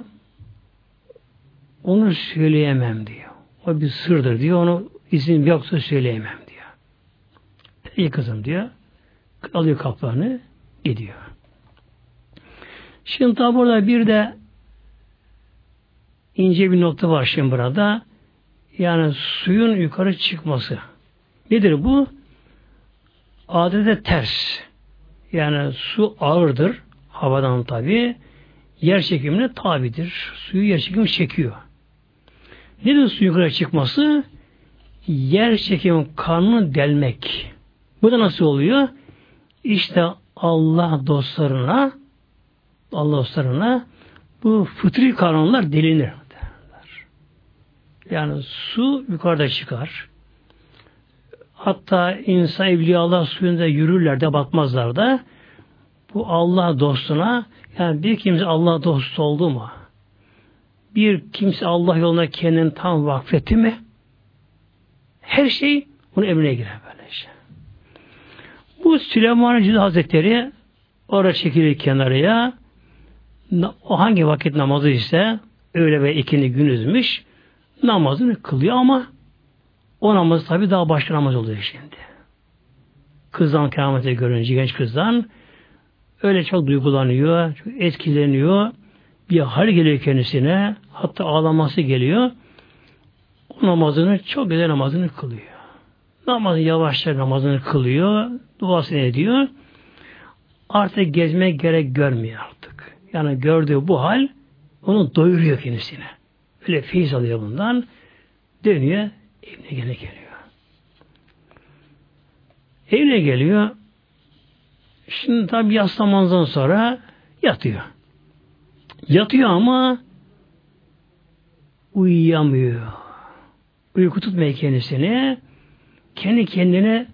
Onu söyleyemem diyor. O bir sırdır diyor. Onu izin yoksa söyleyemem diyor. Peki kızım diyor. Alıyor kaplarını gidiyor. Şimdi tabi burada bir de ince bir nokta var şimdi burada. Yani suyun yukarı çıkması. Nedir bu? Adete ters. Yani su ağırdır. Havadan tabi. Yer çekimine tabidir. Suyu yer çekimi çekiyor. Nedir su yukarı çıkması? Yer çekimi karnını delmek. Bu da nasıl oluyor? İşte Allah dostlarına Allah dostlarına bu fıtri kanunlar delinir. Yani su yukarıda çıkar. Hatta insan evliyalar suyunda yürürler de batmazlar da bu Allah dostuna yani bir kimse Allah dostu oldu mu? Bir kimse Allah yoluna kendini tam vakfetti mi? Her şey bunun emrine girer böyle şey. Bu Süleyman Cüzü Hazretleri oraya çekilir kenarıya o hangi vakit namazı ise öyle ve ikindi günüzmüş namazını kılıyor ama o namaz tabi daha başka namaz oluyor şimdi. Kızdan kıyamete görünce genç kızdan öyle çok duygulanıyor, çok etkileniyor. Bir hal geliyor kendisine. Hatta ağlaması geliyor. O namazını çok güzel namazını kılıyor. Namazı yavaşça namazını kılıyor. Duasını ediyor. Artık gezmek gerek görmüyor artık. Yani gördüğü bu hal onu doyuruyor kendisine. Öyle feyiz alıyor bundan. Dönüyor. Evine gene geliyor. Evine geliyor. Şimdi tabi yaslamandan sonra yatıyor. Yatıyor ama uyuyamıyor. Uyku tutmuyor kendisini. Kendi kendine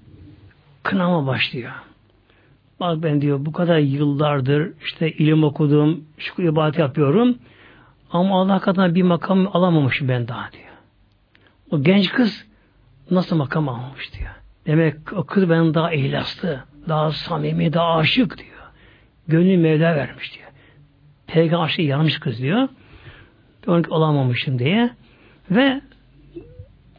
kınama başlıyor. Bak ben diyor bu kadar yıllardır işte ilim okudum, şu ibadet yapıyorum. Ama Allah katına bir makam alamamışım ben daha diyor. O genç kız nasıl makam almış diyor. Demek o kız benim daha ihlaslı, daha samimi, daha aşık diyor. Gönlü Mevla vermiş diyor. Peygamber aşığı yanmış kız diyor. Onu alamamışım diye. Ve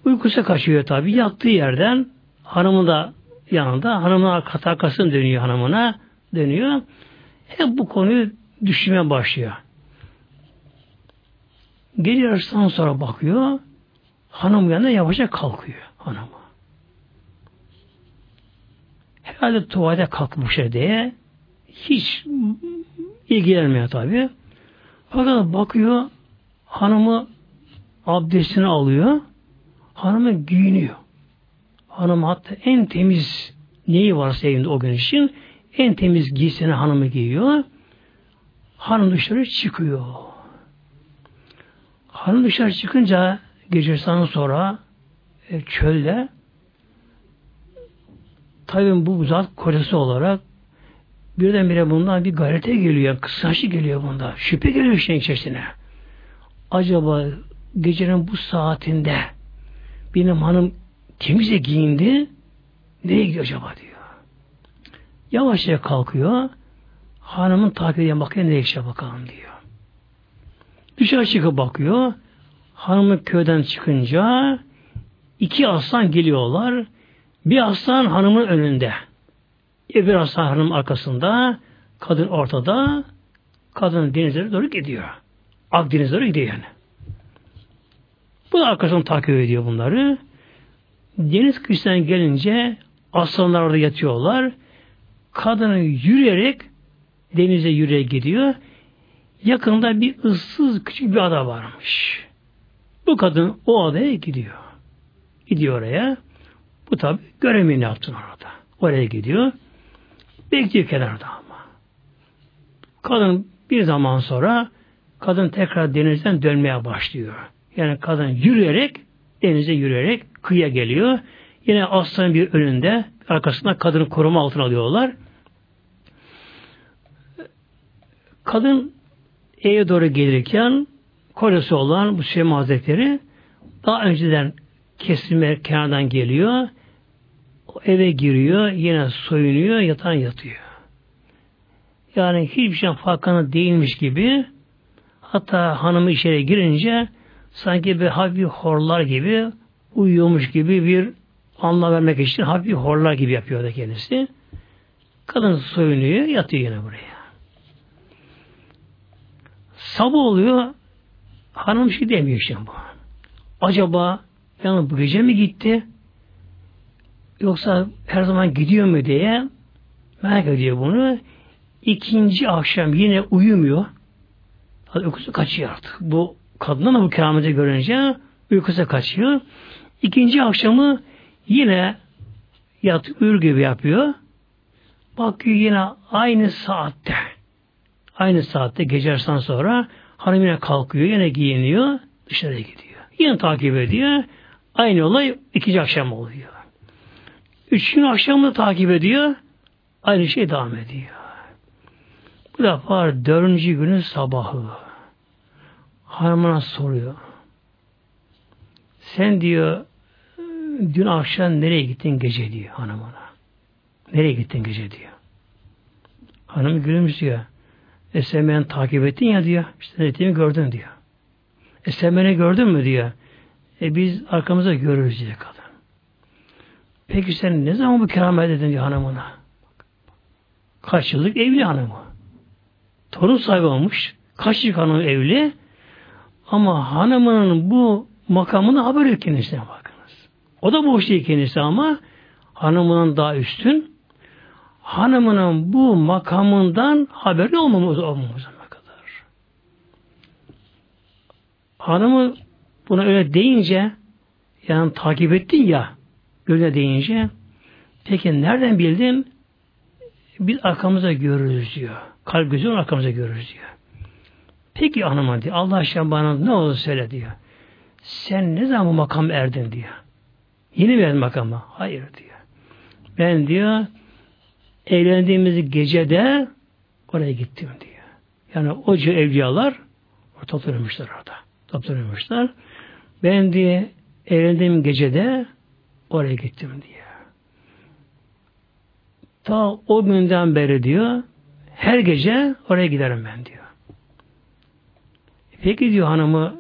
uykusu kaçıyor tabi. Yattığı yerden hanımı da yanında. Hanımın arkasını dönüyor hanımına. Dönüyor. Hep bu konuyu düşünmeye başlıyor. Gece yarısından sonra bakıyor. Hanım yanına yavaşça kalkıyor hanımı. Herhalde tuvalete kalkmış diye hiç ilgilenmiyor tabi. Fakat bakıyor hanımı abdestini alıyor. Hanımı giyiniyor. Hanım hatta en temiz neyi varsa evinde o gün için en temiz giysini hanımı giyiyor. Hanım dışarı çıkıyor. Hanım dışarı çıkınca gecesinden sonra e, çölde tabi bu zat kocası olarak birdenbire bundan bir gayrete geliyor, kıskançlık geliyor bunda. Şüphe geliyor işin içerisine. Acaba gecenin bu saatinde benim hanım temize giyindi, nereye gidiyor acaba diyor. Yavaşça kalkıyor, hanımın takip ediyor, bakıyor nereye gidiyor bakalım diyor. Dışarı çıkıp bakıyor, hanımın köyden çıkınca iki aslan geliyorlar. Bir aslan hanımın önünde. Bir aslan hanım arkasında, kadın ortada, kadın denizlere doğru gidiyor. Akdeniz'e doğru gidiyor yani. Bu da arkasından takip ediyor bunları. Deniz kıyısından gelince aslanlar orada yatıyorlar. Kadını yürüyerek denize yürüyerek gidiyor. Yakında bir ıssız küçük bir ada varmış. Bu kadın o adaya gidiyor. Gidiyor oraya. Bu tabi göremiyor yaptın orada. Oraya gidiyor. Bekliyor kenarda ama. Kadın bir zaman sonra kadın tekrar denizden dönmeye başlıyor. Yani kadın yürüyerek denize yürüyerek kıyıya geliyor. Yine aslanın bir önünde arkasında kadını koruma altına alıyorlar. Kadın eve doğru gelirken kocası olan bu Süleyman Hazretleri daha önceden kesilme kenardan geliyor. O eve giriyor, yine soyunuyor, yatan yatıyor. Yani hiçbir şey farkında değilmiş gibi hatta hanımı içeri girince sanki bir hafif horlar gibi uyuyormuş gibi bir anlam vermek için hafif horlar gibi yapıyor da kendisi. Kadın soyunuyor, yatıyor yine buraya. Sabah oluyor, hanım şey demiyor işte bu. Acaba yani bu gece mi gitti? Yoksa her zaman gidiyor mu diye merak ediyor bunu. İkinci akşam yine uyumuyor. Uykusu kaçıyor artık. Bu kadına da bu kerameti görünce uykusu kaçıyor. İkinci akşamı yine yat uyur gibi yapıyor. Bakıyor yine aynı saatte. Aynı saatte gecesinden sonra hanım yine kalkıyor, yine giyiniyor, dışarıya gidiyor. Yine takip ediyor. Aynı olay ikinci akşam oluyor. Üçüncü akşamı takip ediyor. Aynı şey devam ediyor. Bu defa dördüncü günün sabahı. Hanımına soruyor. Sen diyor dün akşam nereye gittin gece diyor hanımına. Nereye gittin gece diyor. Hanım gülümsüyor. E takip ettin ya diyor. İşte ettiğimi gördün diyor. E gördün mü diyor. E biz arkamıza görürüz diyor kadın. Peki sen ne zaman bu keramet edin diyor hanımına. Kaç yıllık evli hanımı. Torun sahibi olmuş. Kaç yıllık hanım evli. Ama hanımının bu makamını haber yok kendisine bakınız. O da boş değil kendisi ama hanımının daha üstün. Hanımının bu makamından haberi olmamız olmamız kadar. Hanımı buna öyle deyince yani takip ettin ya öyle deyince peki nereden bildin? Biz arkamıza görürüz diyor. Kalp gözü arkamıza görürüz diyor. Peki hanıma diyor. Allah aşkına bana ne olur söyle diyor. Sen ne zaman bu makam erdin diyor. Yeni bir makama. Hayır diyor. Ben diyor evlendiğimiz gecede oraya gittim diyor. Yani oca evliyalar toplanmışlar orada. Toplanmışlar. Ben diye evlendiğim gecede oraya gittim diyor. Ta o günden beri diyor her gece oraya giderim ben diyor. Peki diyor hanımı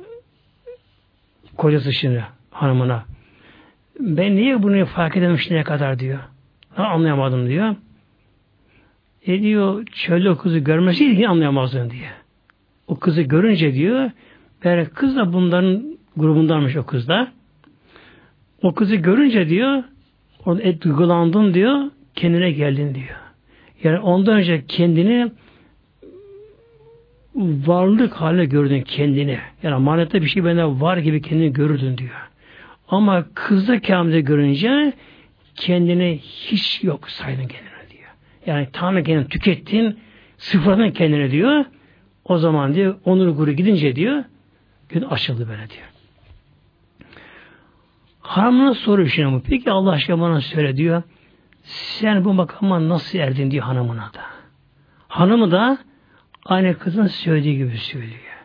kocası şimdi hanımına ben niye bunu fark edememiştim ne kadar diyor. Ha, anlayamadım diyor. E diyor çölde kızı görmeseydi yine anlayamazdın diye. O kızı görünce diyor böyle kız da bunların grubundanmış o kız da. O kızı görünce diyor orada et duygulandın diyor kendine geldin diyor. Yani ondan önce kendini varlık haline gördün kendini. Yani manette bir şey bende var gibi kendini görürdün diyor. Ama kızda Kamil'de görünce kendini hiç yok saydın kendine diyor. Yani tamamen kendini tükettin, sıfırladın kendini diyor. O zaman diyor onur guru gidince diyor gün açıldı böyle diyor. Hanımına soruyor şimdi bu. Peki Allah aşkına bana söyle diyor. Sen bu makama nasıl erdin diyor hanımına da. Hanımı da aynı kızın söylediği gibi söylüyor.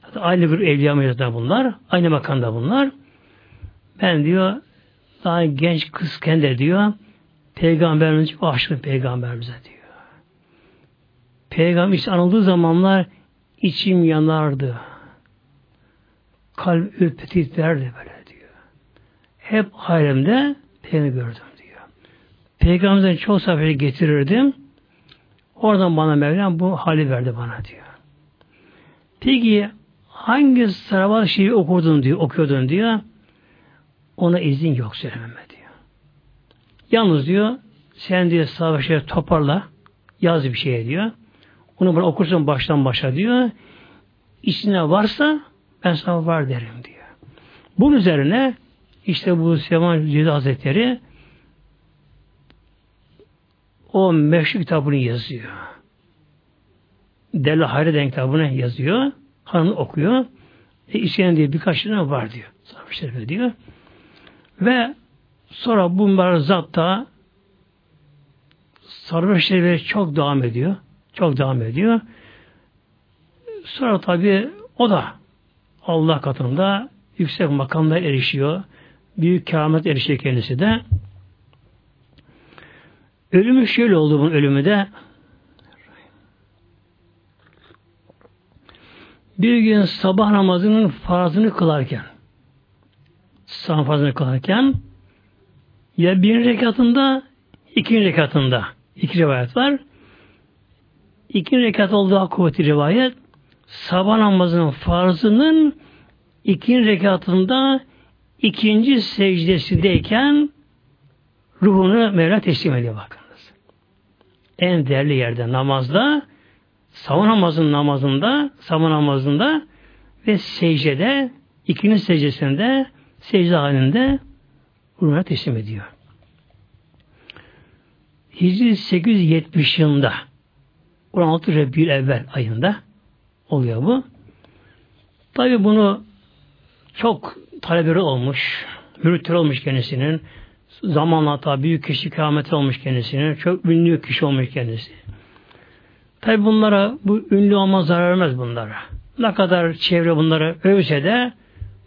Hatta aynı bir evliya da bunlar. Aynı makamda bunlar. Ben diyor daha genç kızken de diyor peygamberimiz aşık peygamberimize diyor. Peygamber işte anıldığı zamanlar içim yanardı. Kalp ürpertirdi böyle diyor. Hep hayrımda peygamber gördüm diyor. Peygamberden çok sefer getirirdim. Oradan bana Mevlam bu hali verdi bana diyor. Peki hangi sıravat şeyi okurdun diyor, okuyordun diyor. Ona izin yok söylememe. Yalnız diyor sen diyor savaşı toparla yaz bir şey diyor. Onu bana okursun baştan başa diyor. İçine varsa ben sana var derim diyor. Bunun üzerine işte bu Süleyman Cedi Hazretleri o meşhur kitabını yazıyor. Deli Hayreden kitabını yazıyor. Hanım okuyor. E, diye birkaç tane var diyor. Savaşları diyor. Ve sonra bunlar zatta sarhoş çok devam ediyor. Çok devam ediyor. Sonra tabi o da Allah katında yüksek makamda erişiyor. Büyük kâmet erişiyor kendisi de. Ölümü şöyle oldu bunun ölümü de. Bir gün sabah namazının farzını kılarken sabah farzını kılarken ya bir rekatında iki rekatında iki rivayet var. İki rekat olduğu daha rivayet sabah namazının farzının ikinci rekatında ikinci secdesindeyken ruhunu Mevla teslim ediyor bakınız. En değerli yerde namazda sabah namazının namazında sabah namazında ve secdede ikinci secdesinde secde halinde ruhuna teslim ediyor. Hicri 870 yılında 16 Rebbil evvel ayında oluyor bu. Tabi bunu çok talebeleri olmuş, müritleri olmuş kendisinin. Zamanla tabi büyük kişi kıyameti olmuş kendisinin. Çok ünlü kişi olmuş kendisi. Tabi bunlara bu ünlü olma zarar vermez bunlara. Ne kadar çevre bunları övse de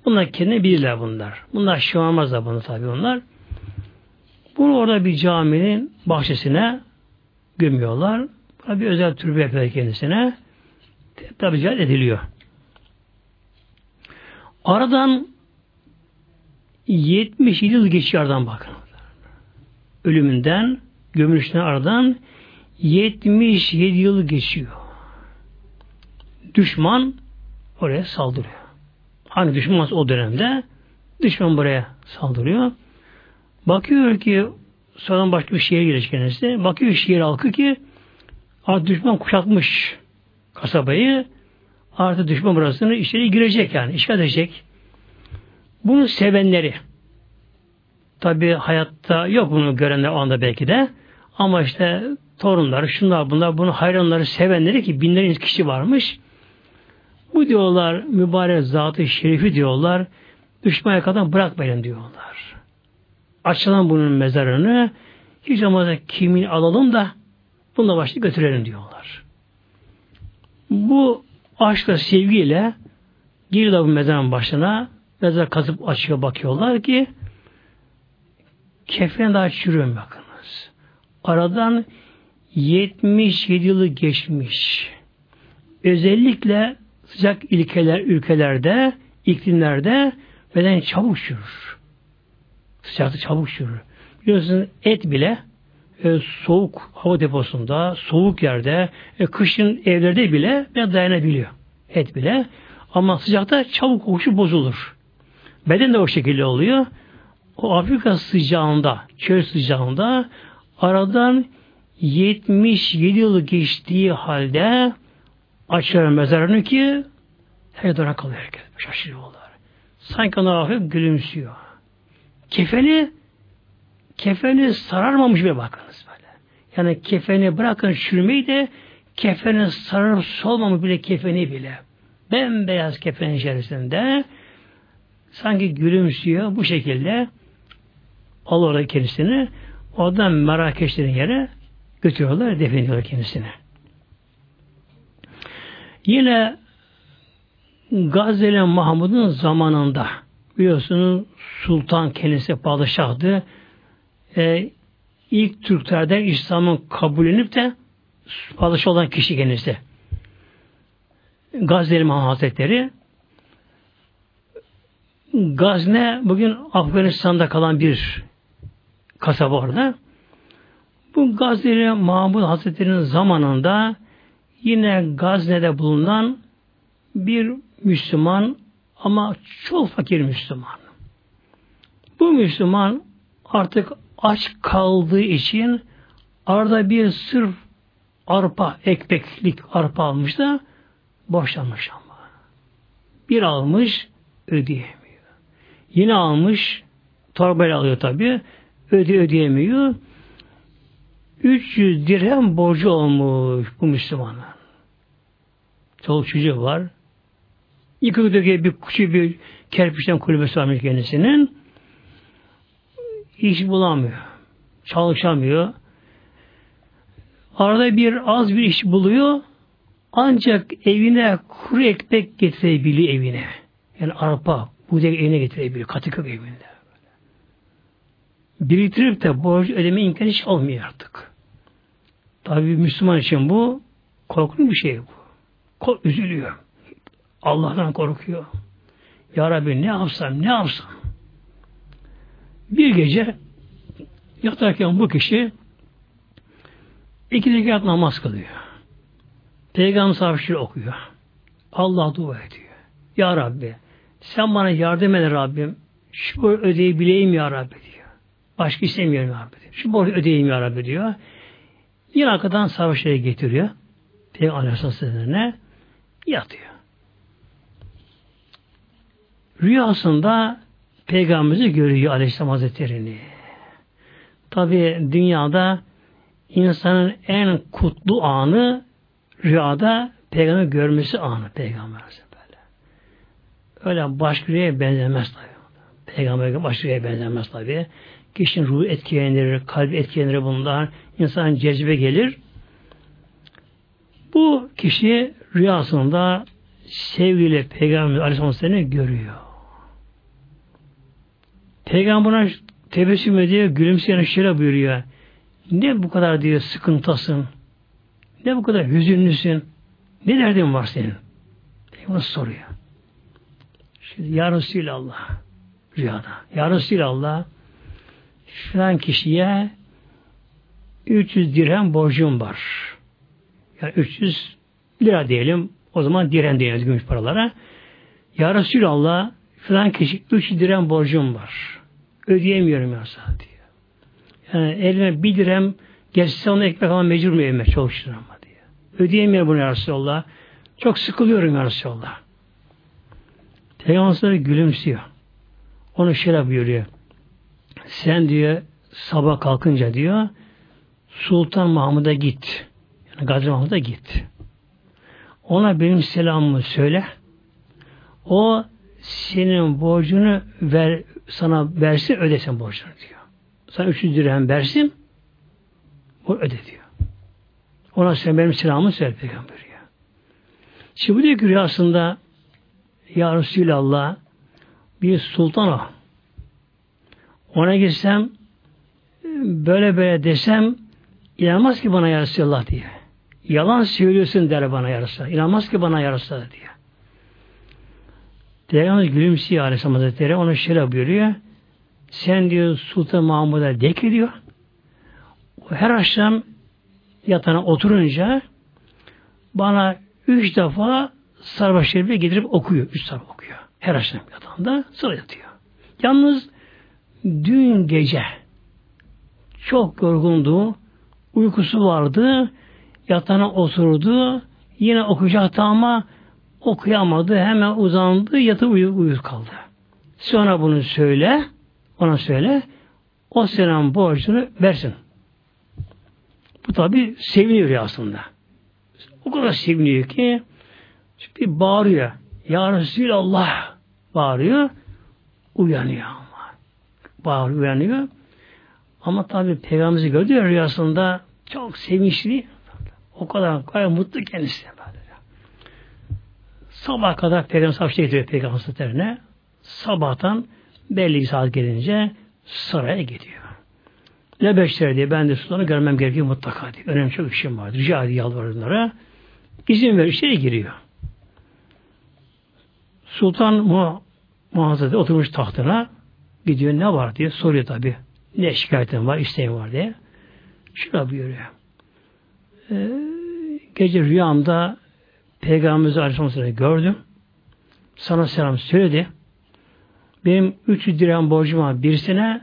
bunlar kendini bilirler bunlar. Bunlar şımarmazlar bunu tabi onlar. Bunu orada bir caminin bahçesine gömüyorlar. Buna bir özel türbe yapıyor kendisine. Tabi cihat ediliyor. Aradan 70 yıl geçiyor aradan bakın. Ölümünden, gömülüşüne aradan 77 yıl geçiyor. Düşman oraya saldırıyor. Hangi düşman o dönemde? Düşman buraya saldırıyor. Bakıyor ki sonradan başka bir şehir gelecek kendisi. Bakıyor şehir halkı ki artık düşman kuşatmış kasabayı. Artık düşman burasını içeri girecek yani. işgal edecek. Bunu sevenleri tabi hayatta yok bunu görenler o anda belki de ama işte torunları, şunlar bunlar, bunu hayranları, sevenleri ki binlerce kişi varmış. Bu diyorlar mübarek zatı şerifi diyorlar düşmaya kadar bırakmayın diyorlar. Açılan bunun mezarını hiç olmazsa kimin alalım da bununla başta götürelim diyorlar. Bu aşkla sevgiyle giriyorlar bu mezarın başına mezar kazıp açıyor bakıyorlar ki kefen daha çürüyor bakınız. Aradan 77 yılı geçmiş. Özellikle sıcak ülkeler, ülkelerde, iklimlerde beden çabuk çürür. Sıcakta çabuk çürür. Biliyorsunuz et bile e, soğuk hava deposunda, soğuk yerde, e, kışın evlerde bile biraz dayanabiliyor. Et bile. Ama sıcakta çabuk hoşu bozulur. Beden de o şekilde oluyor. O Afrika sıcağında, çöl sıcağında aradan 77 yıl geçtiği halde Açıyor mezarını ki dönem kalıyor herkes. Şaşırıyorlar. Sanki ona hafif gülümsüyor. Kefeni kefeni sararmamış bir bakınız böyle. Yani kefeni bırakın çürümeyi de kefeni sararıp solmamış bile kefeni bile. Bembeyaz kefenin içerisinde sanki gülümsüyor bu şekilde Allah orada kendisini oradan Merakeşlerin yere götürüyorlar, defnediyorlar kendisini. Yine Gazeli Mahmud'un zamanında biliyorsunuz Sultan kendisi padişahtı. Ee, ilk Türklerden İslam'ın kabul edip de padişah olan kişi kendisi. Gazeli Mahmud Hazretleri Gazne bugün Afganistan'da kalan bir kasaba orada. Bu Gazeli Mahmud Hazretleri'nin zamanında yine Gazne'de bulunan bir Müslüman ama çok fakir Müslüman. Bu Müslüman artık aç kaldığı için arada bir sırf arpa, ekmeklik arpa almış da boşanmış ama. Bir almış, ödeyemiyor. Yine almış, torbayla alıyor tabi, öde ödeyemiyor. 300 dirhem borcu olmuş bu Müslümanın. Çoluk çocuğu var. Yıkık bir küçük bir kerpiçten kulübesi varmış kendisinin. İş bulamıyor. Çalışamıyor. Arada bir az bir iş buluyor. Ancak evine kuru ekmek getirebiliyor evine. Yani arpa, buğday evine getirebiliyor. Katıkök evinde. Biriktirip de borç ödeme imkanı hiç olmuyor artık. Tabi Müslüman için bu korkunç bir şey bu. Üzülüyor. Allah'tan korkuyor. Ya Rabbi ne yapsam ne yapsam. Bir gece yatarken bu kişi iki rekat namaz kılıyor. Peygamber sahibişleri okuyor. Allah dua ediyor. Ya Rabbi sen bana yardım et Rabbim. Şu borcu ödeyebileyim ya Rabbi diyor. Başka istemiyorum ya Rabbi diyor. Şu borcu ödeyeyim ya Rabbi diyor. Yine arkadan savaşları getiriyor. Peygamber Aleyhisselatü yatıyor. Rüyasında Peygamberimizi görüyor Aleyhisselam Hazretleri'ni. Tabi dünyada insanın en kutlu anı rüyada peygamber görmesi anı peygamber böyle. Öyle başka rüyaya benzemez tabi. Peygamber başka rüyaya benzemez tabi. Kişinin ruhu etkilenir, kalbi etkilenir bunlar. İnsan cezbe gelir. Bu kişi rüyasında sevgili Peygamber Aleyhisselam'ı görüyor. Peygamber tebessüm ediyor, gülümseyen şöyle buyuruyor. Ne bu kadar diyor sıkıntısın? Ne bu kadar hüzünlüsün? Ne derdin var senin? Peygamber soruyor. Şimdi Ya Resulallah rüyada. Ya Resulallah filan kişiye 300 dirhem borcum var. Yani 300 lira diyelim. O zaman dirhem diyoruz gümüş paralara. Ya Resulallah filan kişi 300 dirhem borcum var. Ödeyemiyorum ya diyor. Yani elime bir dirhem geçse onu ekmek alma mecbur mu evime? Çok şükür ama diyor. Ödeyemiyorum bunu ya Resulallah. Çok sıkılıyorum ya Resulallah. Peygamber gülümsüyor. Onu şöyle buyuruyor. Sen diyor sabah kalkınca diyor Sultan Mahmud'a git. Yani Gazi Mahmud'a git. Ona benim selamımı söyle. O senin borcunu ver, sana versin ödesin borcunu diyor. Sana 300 dirhem versin o öde diyor. Ona sen benim selamımı söyle peygamber ya. Şimdi bu diyor ki rüyasında Ya Resulallah bir sultan o. Ona gitsem böyle böyle desem inanmaz ki bana ya Resulallah diye. Yalan söylüyorsun der bana ya. İnanmaz ki bana ya Resulallah diye. Peygamber gülümsüyor Aleyhisselam Hazretleri. Ona şöyle buyuruyor. Sen diyor Sultan Mahmud'a de ki diyor. Her akşam yatağına oturunca bana üç defa sarbaş şerife getirip okuyor. Üç sarbaş okuyor. Her akşam yatağında sıra yatıyor. Yalnız dün gece çok yorgundu. Uykusu vardı. Yatağına oturdu. Yine okuyacaktı ama okuyamadı. Hemen uzandı, yatıp uyuz, uyuz kaldı. Sonra bunu söyle, ona söyle, o senin borcunu versin. Bu tabi seviniyor aslında. O kadar seviniyor ki bir bağırıyor. Ya Resulallah bağırıyor. Uyanıyor ama. Bağırıyor, uyanıyor. Ama tabi peygamberimizi gördü ya rüyasında çok sevinçli. O kadar gayet mutlu kendisi. Sabah kadar peygamber savaşta getiriyor peygamber hazretlerine. Sabahtan belli saat gelince saraya gidiyor. Ne beşler diye ben de sultanı görmem gerekiyor mutlaka diye. Önemli çok işim var. Rica ediyor yalvarınlara. İzin ver içeri giriyor. Sultan Mu Muazzez oturmuş tahtına gidiyor ne var diye soruyor tabi. Ne şikayetin var, isteğin var diye. Şuna buyuruyor. Ee, gece rüyamda Peygamberimizi Aleyhisselam'ı gördüm. Sana selam söyledi. Benim 300 dirhem borcum var birisine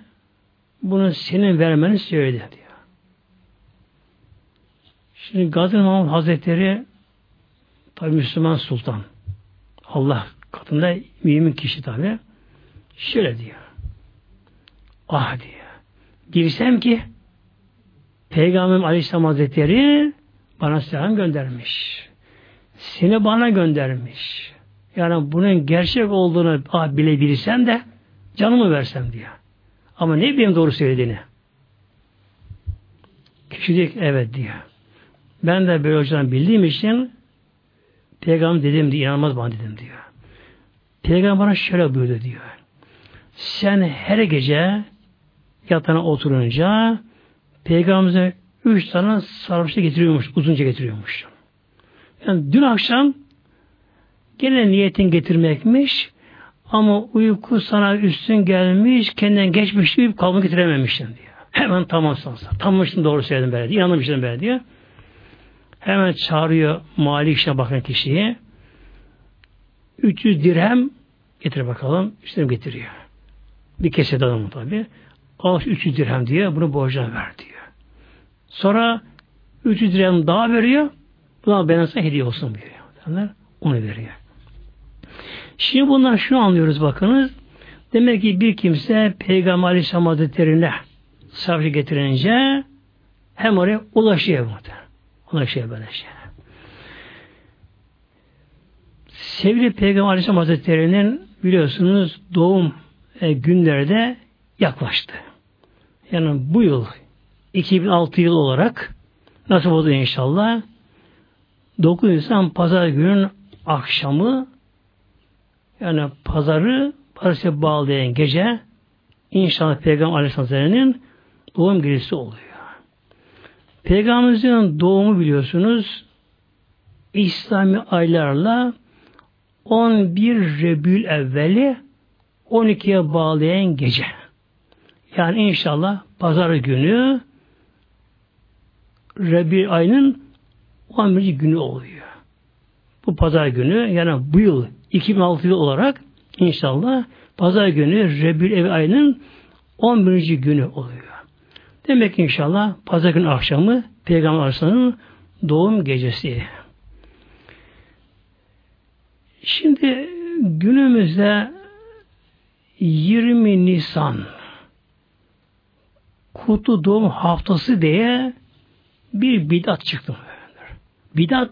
bunu senin vermeni söyledi diyor. Şimdi Gazi Mahmud Hazretleri tabi Müslüman sultan. Allah katında mümin kişi tabi. Şöyle diyor. Ah diyor. Bilsem ki Peygamber Aleyhisselam Hazretleri bana selam göndermiş. Seni bana göndermiş. Yani bunun gerçek olduğunu ah, bilebilsem de canımı versem diyor. Ama ne bileyim doğru söylediğini. Kişi diyor ki evet diyor. Ben de böyle hocadan bildiğim için Peygamber dedim diye inanmaz bana dedim diyor. Peygamber bana şöyle buyurdu diyor. Sen her gece yatağına oturunca Peygamberimize üç tane sarhoşta getiriyormuş, uzunca getiriyormuş. Yani dün akşam gene niyetin getirmekmiş ama uyku sana üstün gelmiş, kendinden geçmiş gibi kalbini getirememişsin diyor. Hemen tamam sansa. Şimdi doğru söyledim böyle diyor. İnanmışsın böyle diyor. Hemen çağırıyor mali işine bakan kişiyi. 300 dirhem getir bakalım. Üstüne getiriyor. Bir kese adamı tabi. Al 300 dirhem diyor. Bunu borcuna ver diyor. Sonra 300 dirhem daha veriyor. Buna ben sana hediye olsun diyor. Onu veriyor. Şimdi bundan şunu anlıyoruz bakınız. Demek ki bir kimse Peygamber Aleyhisselam Hazretleri'ne savcı getirince hem oraya ulaşıyor muhtemelen. Ulaşıyor böyle şey. Sevgili Peygamber Aleyhisselam Hazretleri'nin biliyorsunuz doğum e, günlerde yaklaştı. Yani bu yıl 2006 yıl olarak nasıl oldu inşallah 9 Nisan Pazar günün akşamı yani pazarı Paris'e bağlayan gece inşallah Peygamber Aleyhisselam'ın doğum gecesi oluyor. Peygamberimizin doğumu biliyorsunuz İslami aylarla 11 Rebül evveli 12'ye bağlayan gece. Yani inşallah pazar günü Rebül ayının 11. günü oluyor. Bu pazar günü yani bu yıl 2006 yıl olarak inşallah pazar günü Rebül ev ayının 11. günü oluyor. Demek ki inşallah pazar günü akşamı Peygamber Aleyhisselam'ın doğum gecesi. Şimdi günümüzde 20 Nisan Kutlu Doğum Haftası diye bir bidat çıktı. Bidat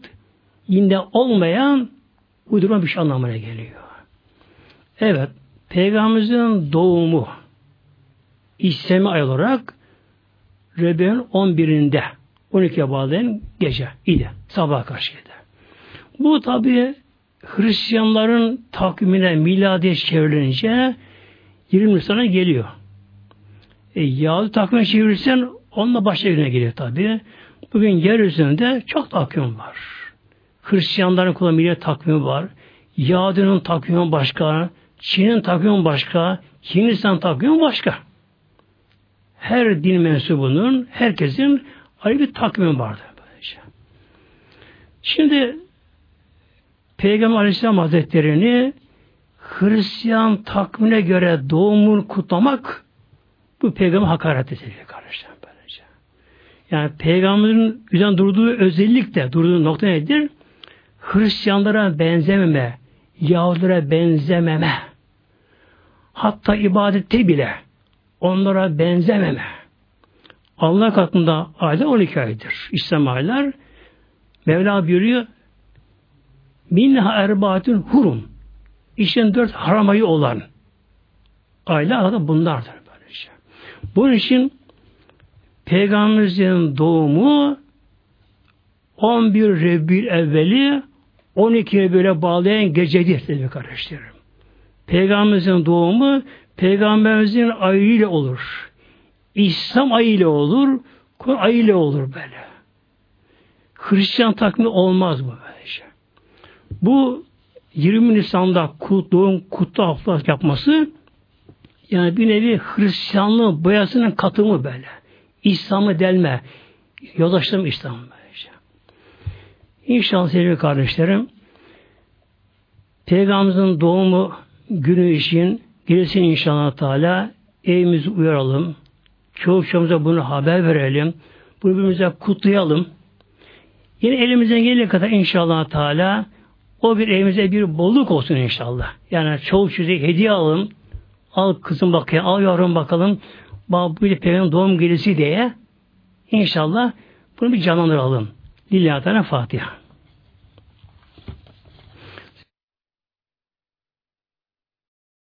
yine olmayan uydurma bir şey anlamına geliyor. Evet, Peygamberimizin doğumu İslami ay olarak Rebi'nin 11'inde 12'ye bağlayan gece idi. Sabah karşıydı. Bu tabi Hristiyanların takvimine miladiye çevrilince 20 Nisan'a geliyor. E, Yahudi takvimine çevirirsen onunla başka güne geliyor tabi. Bugün yeryüzünde çok takvim var. Hristiyanların kullandığı millet takvimi var. Yahudi'nin takvimi başka, Çin'in takvimi başka, Hindistan takvimi başka. Her din mensubunun, herkesin ayrı bir takvimi. Böylece. Şimdi Peygamber Aleyhisselam Hazretleri'ni Hristiyan takvimine göre doğumunu kutlamak bu peygamber hakaret edilir kardeşler böylece. Yani peygamberin güzel durduğu özellik de durduğu nokta nedir? Hristiyanlara benzememe, Yahudilere benzememe, hatta ibadette bile onlara benzememe. Allah katında ayda 12 aydır. İslam aylar. Mevla buyuruyor minha erbaatün hurum. İşin dört haram ayı olan aylar da bunlardır. Bunun için Peygamberimizin doğumu 11 Rebbil evveli 12'ye böyle bağlayan gecedir dedi kardeşlerim. Peygamberimizin doğumu Peygamberimizin ayıyla olur. İslam ayıyla olur, Kur ayıyla olur böyle. Hristiyan takvimi olmaz bu böylece. Bu 20 Nisan'da doğum kutlu hafta yapması yani bir nevi Hristiyanlığın boyasının katımı böyle. İslam'ı delme. Yoldaşlarım İslam böylece. İnşallah sevgili kardeşlerim Peygamberimizin doğumu günü için gelirsin inşallah Teala evimizi uyaralım. Çocuklarımıza bunu haber verelim. Birbirimize kutlayalım. Yine elimizden gelene kadar inşallah Teala o bir evimize bir bolluk olsun inşallah. Yani çoğu çocuğa hediye alın. Al kızım bakayım, al yavrum bakalım. Bak bu bir peygamber doğum gelisi diye inşallah bunu bir canlandıralım. Lillahi Teala Fatiha.